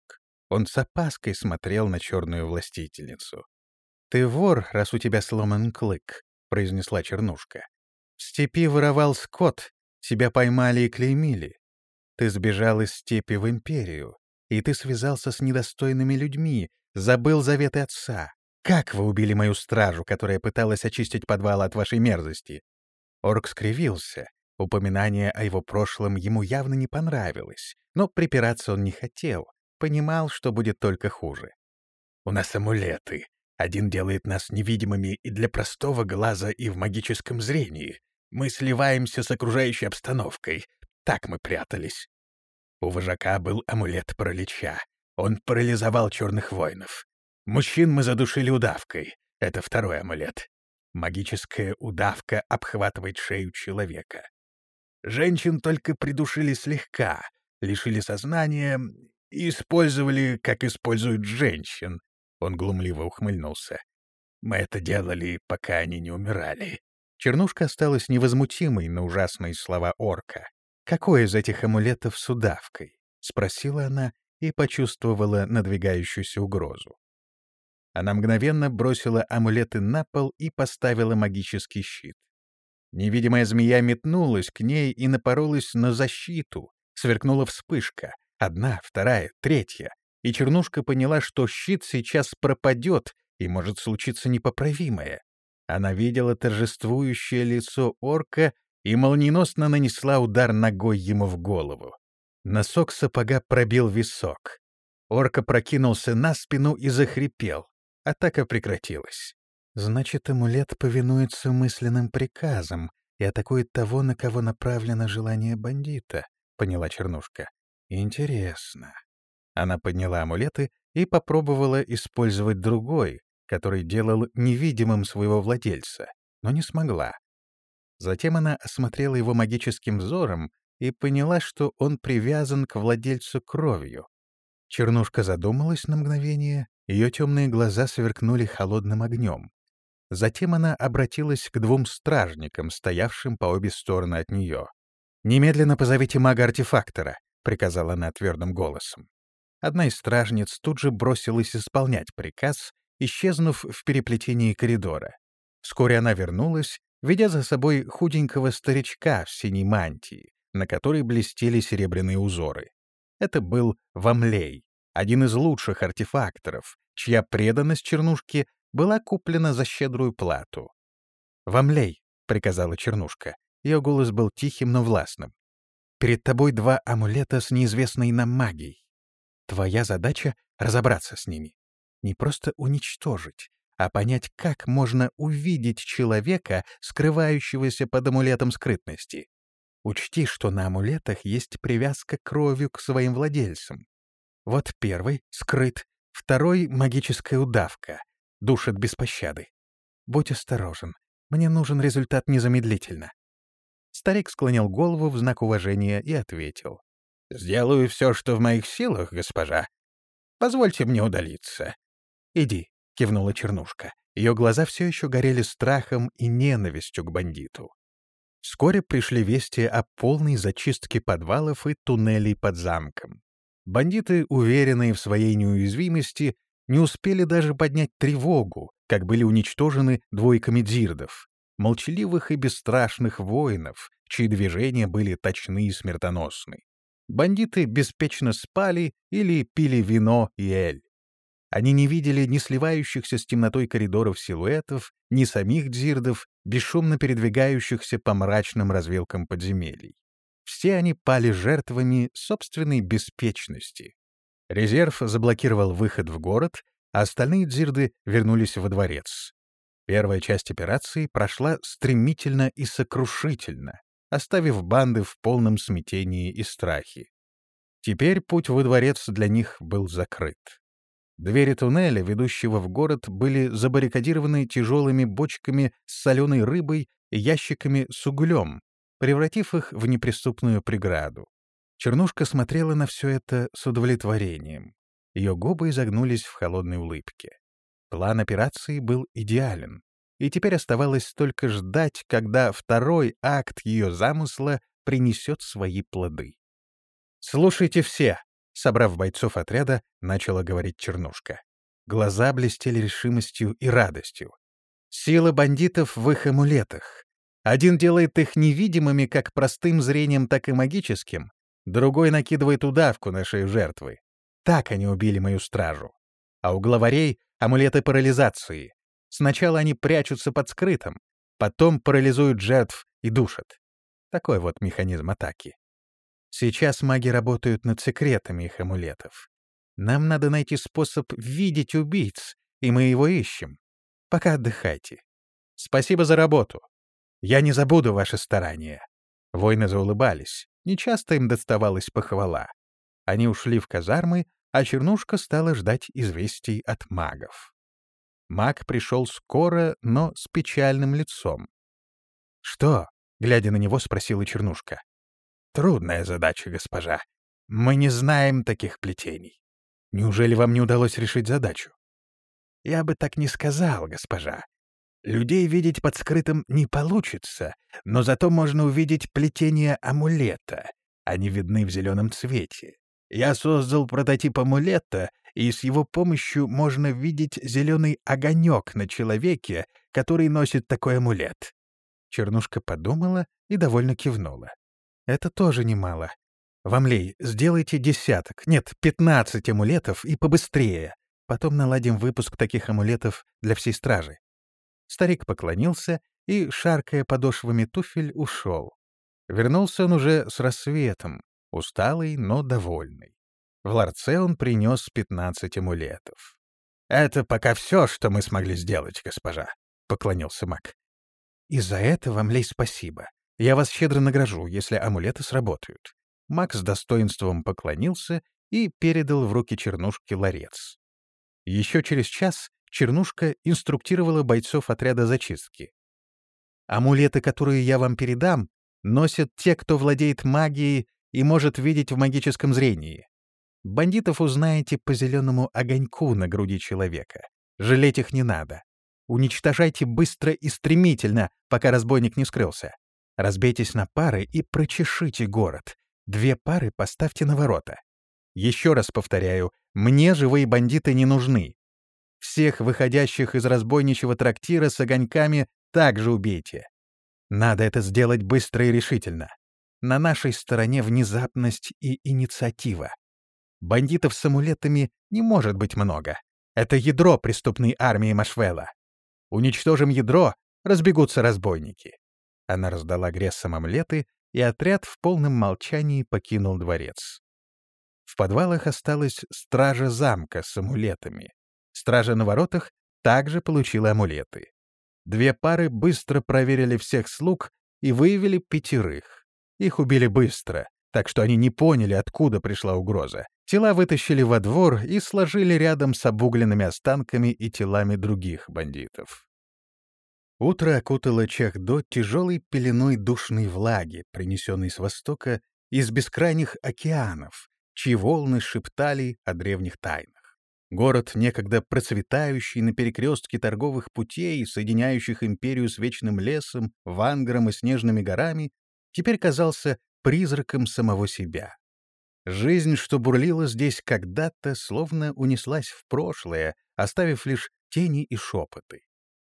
Он с опаской смотрел на черную властительницу. «Ты вор, раз у тебя сломан клык», — произнесла Чернушка. «В степи воровал скот, тебя поймали и клеймили. Ты сбежал из степи в империю, и ты связался с недостойными людьми, забыл заветы отца. Как вы убили мою стражу, которая пыталась очистить подвал от вашей мерзости?» Орк скривился, Упоминание о его прошлом ему явно не понравилось, но припираться он не хотел, понимал, что будет только хуже. «У нас амулеты. Один делает нас невидимыми и для простого глаза, и в магическом зрении. Мы сливаемся с окружающей обстановкой. Так мы прятались. У вожака был амулет паралича. Он парализовал черных воинов. Мужчин мы задушили удавкой. Это второй амулет. Магическая удавка обхватывает шею человека. Женщин только придушили слегка, лишили сознания и использовали, как используют женщин. Он глумливо ухмыльнулся. Мы это делали, пока они не умирали. Чернушка осталась невозмутимой на ужасные слова орка. «Какой из этих амулетов с удавкой?» — спросила она и почувствовала надвигающуюся угрозу. Она мгновенно бросила амулеты на пол и поставила магический щит. Невидимая змея метнулась к ней и напоролась на защиту. Сверкнула вспышка. Одна, вторая, третья. И Чернушка поняла, что щит сейчас пропадет, и может случиться непоправимое. Она видела торжествующее лицо орка и молниеносно нанесла удар ногой ему в голову. Носок сапога пробил висок. Орка прокинулся на спину и захрипел. Атака прекратилась. Значит, амулет повинуется мысленным приказам и атакует того, на кого направлено желание бандита, — поняла Чернушка. Интересно. Она подняла амулеты и попробовала использовать другой, который делал невидимым своего владельца, но не смогла. Затем она осмотрела его магическим взором и поняла, что он привязан к владельцу кровью. Чернушка задумалась на мгновение, ее темные глаза сверкнули холодным огнем. Затем она обратилась к двум стражникам, стоявшим по обе стороны от нее. «Немедленно позовите мага-артефактора», — приказала она твердым голосом. Одна из стражниц тут же бросилась исполнять приказ, исчезнув в переплетении коридора. Вскоре она вернулась, ведя за собой худенького старичка в синей мантии, на которой блестели серебряные узоры. Это был Вамлей, один из лучших артефакторов, чья преданность Чернушке была куплена за щедрую плату. «Вамлей», — приказала Чернушка. Ее голос был тихим, но властным. «Перед тобой два амулета с неизвестной нам магией. Твоя задача — разобраться с ними. Не просто уничтожить, а понять, как можно увидеть человека, скрывающегося под амулетом скрытности. Учти, что на амулетах есть привязка кровью к своим владельцам. Вот первый — скрыт, второй — магическая удавка, душит без пощады. Будь осторожен, мне нужен результат незамедлительно. Старик склонил голову в знак уважения и ответил. — Сделаю все, что в моих силах, госпожа. Позвольте мне удалиться. — Иди, — кивнула Чернушка. Ее глаза все еще горели страхом и ненавистью к бандиту. Вскоре пришли вести о полной зачистке подвалов и туннелей под замком. Бандиты, уверенные в своей неуязвимости, не успели даже поднять тревогу, как были уничтожены двойками дзирдов, молчаливых и бесстрашных воинов, чьи движения были точны и смертоносны. Бандиты беспечно спали или пили вино и эль. Они не видели ни сливающихся с темнотой коридоров силуэтов, ни самих дзирдов, бесшумно передвигающихся по мрачным развилкам подземелий. Все они пали жертвами собственной беспечности. Резерв заблокировал выход в город, а остальные дзирды вернулись во дворец. Первая часть операции прошла стремительно и сокрушительно, оставив банды в полном смятении и страхе. Теперь путь во дворец для них был закрыт. Двери туннеля, ведущего в город, были забаррикадированы тяжелыми бочками с соленой рыбой и ящиками с углем, превратив их в неприступную преграду. Чернушка смотрела на все это с удовлетворением. Ее губы изогнулись в холодной улыбке. План операции был идеален, и теперь оставалось только ждать, когда второй акт ее замысла принесет свои плоды. «Слушайте все!» Собрав бойцов отряда, начала говорить Чернушка. Глаза блестели решимостью и радостью. Сила бандитов в их амулетах. Один делает их невидимыми как простым зрением, так и магическим, другой накидывает удавку на шею жертвы. Так они убили мою стражу. А у главарей — амулеты парализации. Сначала они прячутся под скрытым, потом парализуют жертв и душат. Такой вот механизм атаки. Сейчас маги работают над секретами их амулетов. Нам надо найти способ видеть убийц, и мы его ищем. Пока отдыхайте. Спасибо за работу. Я не забуду ваши старания». Воины заулыбались. Нечасто им доставалась похвала. Они ушли в казармы, а Чернушка стала ждать известий от магов. Маг пришел скоро, но с печальным лицом. «Что?» — глядя на него, спросила Чернушка. Трудная задача, госпожа. Мы не знаем таких плетений. Неужели вам не удалось решить задачу? Я бы так не сказал, госпожа. Людей видеть под скрытым не получится, но зато можно увидеть плетение амулета. Они видны в зеленом цвете. Я создал прототип амулета, и с его помощью можно видеть зеленый огонек на человеке, который носит такой амулет. Чернушка подумала и довольно кивнула. Это тоже немало. Вамлей, сделайте десяток, нет, пятнадцать амулетов и побыстрее. Потом наладим выпуск таких амулетов для всей стражи. Старик поклонился и, шаркая подошвами туфель, ушел. Вернулся он уже с рассветом, усталый, но довольный. В ларце он принес пятнадцать амулетов. «Это пока все, что мы смогли сделать, госпожа», — поклонился маг. «И за это вам, Лей, спасибо. Я вас щедро награжу, если амулеты сработают». Макс с достоинством поклонился и передал в руки Чернушке ларец. Еще через час Чернушка инструктировала бойцов отряда зачистки. «Амулеты, которые я вам передам, носят те, кто владеет магией и может видеть в магическом зрении. Бандитов узнаете по зеленому огоньку на груди человека. Жалеть их не надо. Уничтожайте быстро и стремительно, пока разбойник не скрылся. Разбейтесь на пары и прочешите город. Две пары поставьте на ворота. Еще раз повторяю, мне живые бандиты не нужны. Всех выходящих из разбойничьего трактира с огоньками также убейте. Надо это сделать быстро и решительно. На нашей стороне внезапность и инициатива. Бандитов с амулетами не может быть много. Это ядро преступной армии Машвелла. Уничтожим ядро, разбегутся разбойники. Она раздала Грессам омлеты, и отряд в полном молчании покинул дворец. В подвалах осталась стража замка с амулетами. Стража на воротах также получила амулеты. Две пары быстро проверили всех слуг и выявили пятерых. Их убили быстро, так что они не поняли, откуда пришла угроза. Тела вытащили во двор и сложили рядом с обугленными останками и телами других бандитов. Утро окутало Чахдо тяжелой пеленой душной влаги, принесенной с востока из бескрайних океанов, чьи волны шептали о древних тайнах. Город, некогда процветающий на перекрестке торговых путей, соединяющих империю с вечным лесом, вангром и снежными горами, теперь казался призраком самого себя. Жизнь, что бурлила здесь когда-то, словно унеслась в прошлое, оставив лишь тени и шепоты.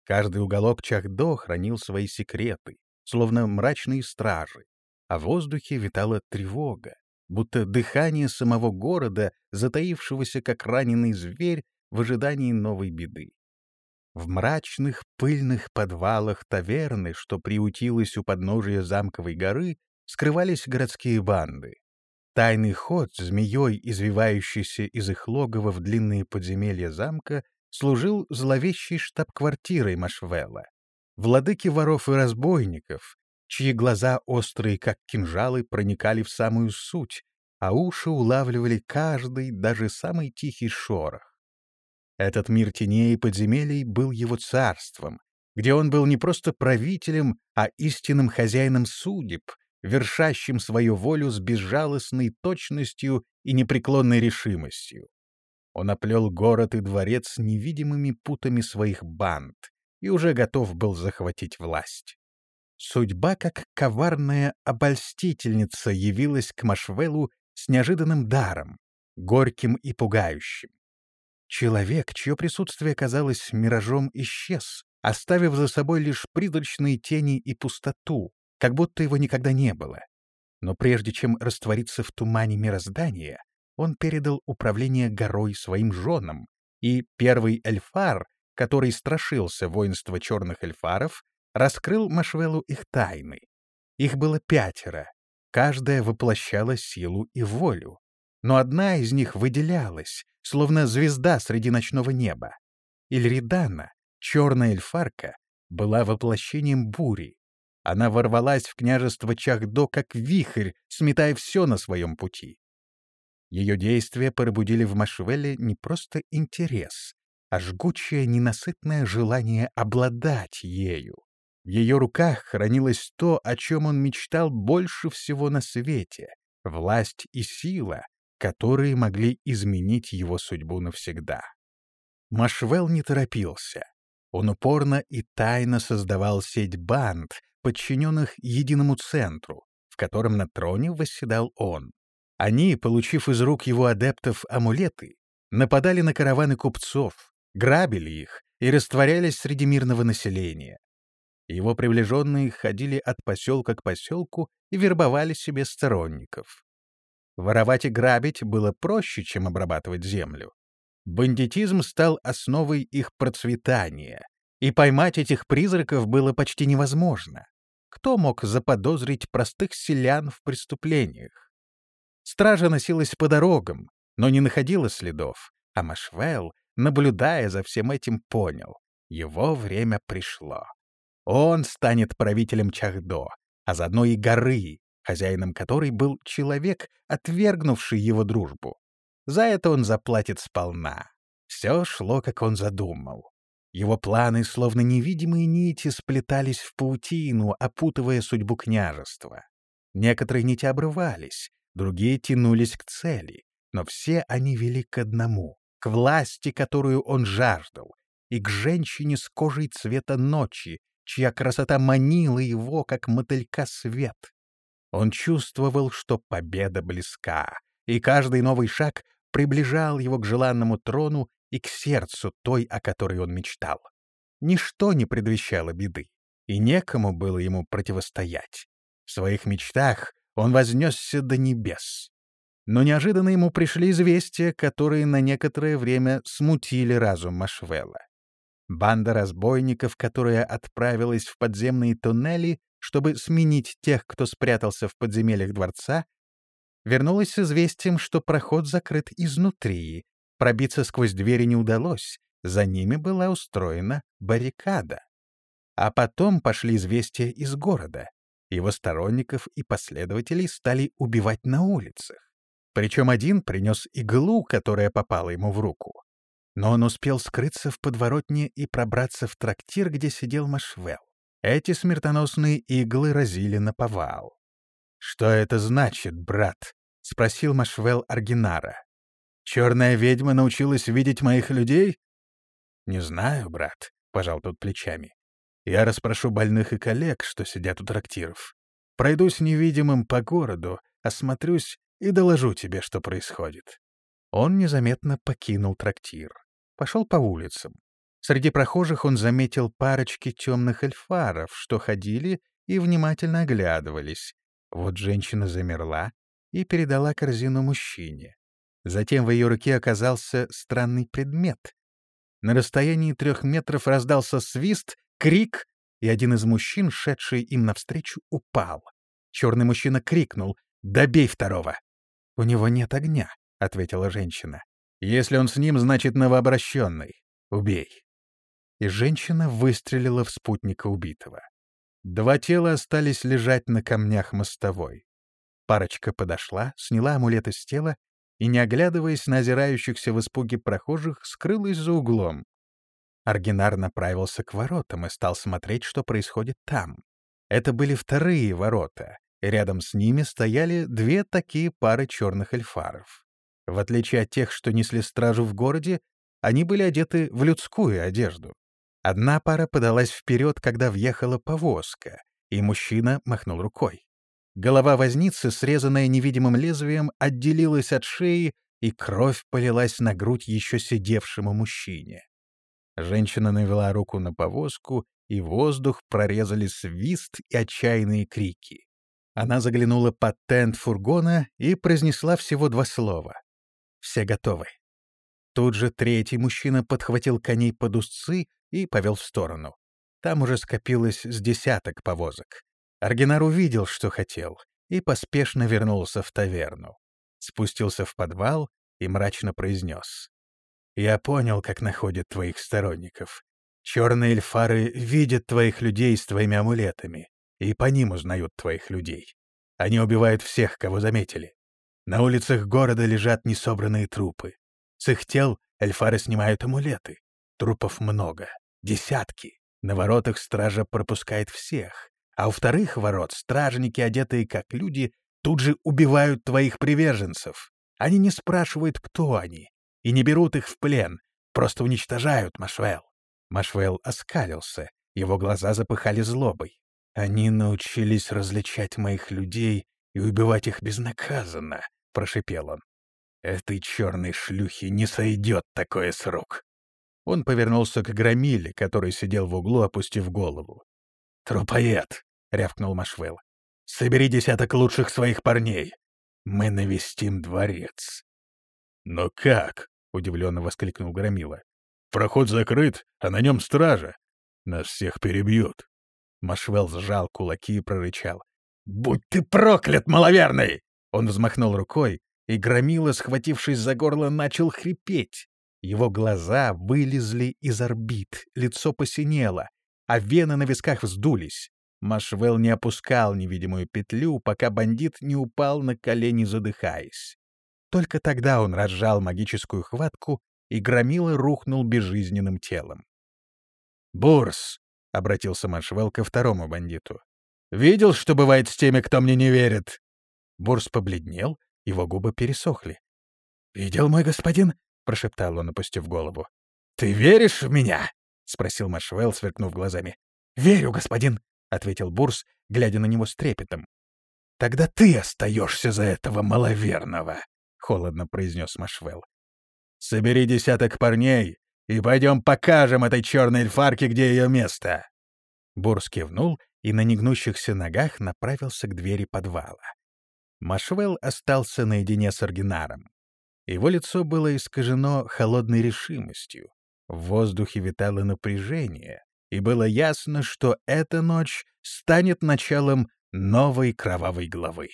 Каждый уголок Чахдо хранил свои секреты, словно мрачные стражи, а в воздухе витала тревога, будто дыхание самого города, затаившегося как раненый зверь в ожидании новой беды. В мрачных пыльных подвалах таверны, что приутилась у подножия замковой горы, скрывались городские банды. Тайный ход, змеей, извивающийся из их логова в длинные подземелья замка, служил зловещей штаб-квартирой Машвелла. Владыки воров и разбойников, чьи глаза острые, как кинжалы, проникали в самую суть, а уши улавливали каждый, даже самый тихий шорох. Этот мир теней и подземелий был его царством, где он был не просто правителем, а истинным хозяином судеб, вершащим свою волю с безжалостной точностью и непреклонной решимостью. Он оплел город и дворец невидимыми путами своих банд и уже готов был захватить власть. Судьба, как коварная обольстительница, явилась к Машвелу с неожиданным даром, горьким и пугающим. Человек, чье присутствие казалось миражом, исчез, оставив за собой лишь призрачные тени и пустоту, как будто его никогда не было. Но прежде чем раствориться в тумане мироздания, он передал управление горой своим женам, и первый эльфар, который страшился воинства черных эльфаров, раскрыл Машвелу их тайны. Их было пятеро, каждая воплощала силу и волю. Но одна из них выделялась, словно звезда среди ночного неба. Ильридана, черная эльфарка, была воплощением бури, она ворвалась в княжество Чахдо как вихрь, сметая все на своем пути. Ее действия пробудили в Машвеле не просто интерес, а жгучее ненасытное желание обладать ею. В ее руках хранилось то, о чем он мечтал больше всего на свете — власть и сила, которые могли изменить его судьбу навсегда. Машвел не торопился. Он упорно и тайно создавал сеть банд, подчиненных единому центру, в котором на троне восседал он. Они, получив из рук его адептов амулеты, нападали на караваны купцов, грабили их и растворялись среди мирного населения. Его приближенные ходили от поселка к поселку и вербовали себе сторонников. Воровать и грабить было проще, чем обрабатывать землю. Бандитизм стал основой их процветания, и поймать этих призраков было почти невозможно. Кто мог заподозрить простых селян в преступлениях? Стража носилась по дорогам, но не находила следов, а Машвелл, наблюдая за всем этим, понял — его время пришло. Он станет правителем Чахдо, а заодно и горы, хозяином которой был человек, отвергнувший его дружбу. За это он заплатит сполна. Все шло, как он задумал. Его планы, словно невидимые нити, сплетались в паутину, опутывая судьбу княжества. Некоторые нити обрывались, другие тянулись к цели, но все они вели к одному, к власти, которую он жаждал, и к женщине с кожей цвета ночи, чья красота манила его, как мотылька свет. Он чувствовал, что победа близка, и каждый новый шаг приближал его к желанному трону и к сердцу той, о которой он мечтал. Ничто не предвещало беды, и некому было ему противостоять. В своих мечтах он вознесся до небес. Но неожиданно ему пришли известия, которые на некоторое время смутили разум Машвелла. Банда разбойников, которая отправилась в подземные туннели, чтобы сменить тех, кто спрятался в подземельях дворца, вернулась с известием, что проход закрыт изнутри, пробиться сквозь двери не удалось, за ними была устроена баррикада. А потом пошли известия из города. Его сторонников и последователей стали убивать на улицах. Причем один принес иглу, которая попала ему в руку. Но он успел скрыться в подворотне и пробраться в трактир, где сидел Машвел. Эти смертоносные иглы разили на повал. «Что это значит, брат?» — спросил Машвел Аргинара. «Черная ведьма научилась видеть моих людей?» «Не знаю, брат», — пожал тот плечами. «Я расспрошу больных и коллег, что сидят у трактиров. Пройдусь невидимым по городу, осмотрюсь и доложу тебе, что происходит». Он незаметно покинул трактир пошел по улицам. Среди прохожих он заметил парочки темных эльфаров, что ходили и внимательно оглядывались. Вот женщина замерла и передала корзину мужчине. Затем в ее руке оказался странный предмет. На расстоянии трех метров раздался свист, крик, и один из мужчин, шедший им навстречу, упал. Черный мужчина крикнул «Добей второго!» «У него нет огня», — ответила женщина. Если он с ним, значит новообращенный. Убей. И женщина выстрелила в спутника убитого. Два тела остались лежать на камнях мостовой. Парочка подошла, сняла амулеты с тела и, не оглядываясь на озирающихся в испуге прохожих, скрылась за углом. Аргинар направился к воротам и стал смотреть, что происходит там. Это были вторые ворота, и рядом с ними стояли две такие пары черных эльфаров. В отличие от тех, что несли стражу в городе, они были одеты в людскую одежду. Одна пара подалась вперед, когда въехала повозка, и мужчина махнул рукой. Голова возницы, срезанная невидимым лезвием, отделилась от шеи, и кровь полилась на грудь еще сидевшему мужчине. Женщина навела руку на повозку, и воздух прорезали свист и отчаянные крики. Она заглянула под тент фургона и произнесла всего два слова. Все готовы. Тут же третий мужчина подхватил коней под узцы и повел в сторону. Там уже скопилось с десяток повозок. Аргинар увидел, что хотел, и поспешно вернулся в таверну. Спустился в подвал и мрачно произнес. «Я понял, как находят твоих сторонников. Черные эльфары видят твоих людей с твоими амулетами, и по ним узнают твоих людей. Они убивают всех, кого заметили. На улицах города лежат несобранные трупы. С их тел эльфары снимают амулеты. Трупов много, десятки. На воротах стража пропускает всех. А у вторых ворот стражники, одетые как люди, тут же убивают твоих приверженцев. Они не спрашивают, кто они, и не берут их в плен, просто уничтожают Машвел. Машвел оскалился, его глаза запыхали злобой. Они научились различать моих людей и убивать их безнаказанно, — прошипел он. «Этой черной шлюхе не сойдет такое с рук!» Он повернулся к Громиле, который сидел в углу, опустив голову. «Трупоед!» — рявкнул Машвел. «Собери десяток лучших своих парней. Мы навестим дворец». «Но как?» — удивленно воскликнул Громила. «Проход закрыт, а на нем стража. Нас всех перебьют». Машвел сжал кулаки и прорычал. «Будь ты проклят, маловерный! Он взмахнул рукой, и Громила, схватившись за горло, начал хрипеть. Его глаза вылезли из орбит, лицо посинело, а вены на висках вздулись. Машвел не опускал невидимую петлю, пока бандит не упал на колени, задыхаясь. Только тогда он разжал магическую хватку, и Громила рухнул безжизненным телом. «Бурс!» — обратился Машвел ко второму бандиту. «Видел, что бывает с теми, кто мне не верит?» Борс побледнел, его губы пересохли. «Видел, мой господин?» — прошептал он, опустив голову. «Ты веришь в меня?» — спросил Машвелл, сверкнув глазами. «Верю, господин», — ответил Бурс, глядя на него с трепетом. «Тогда ты остаешься за этого маловерного», — холодно произнес Машвелл. «Собери десяток парней и пойдем покажем этой черной эльфарке, где ее место». Бурс кивнул и на негнущихся ногах направился к двери подвала. Машвелл остался наедине с Аргинаром. Его лицо было искажено холодной решимостью. В воздухе витало напряжение, и было ясно, что эта ночь станет началом новой кровавой главы.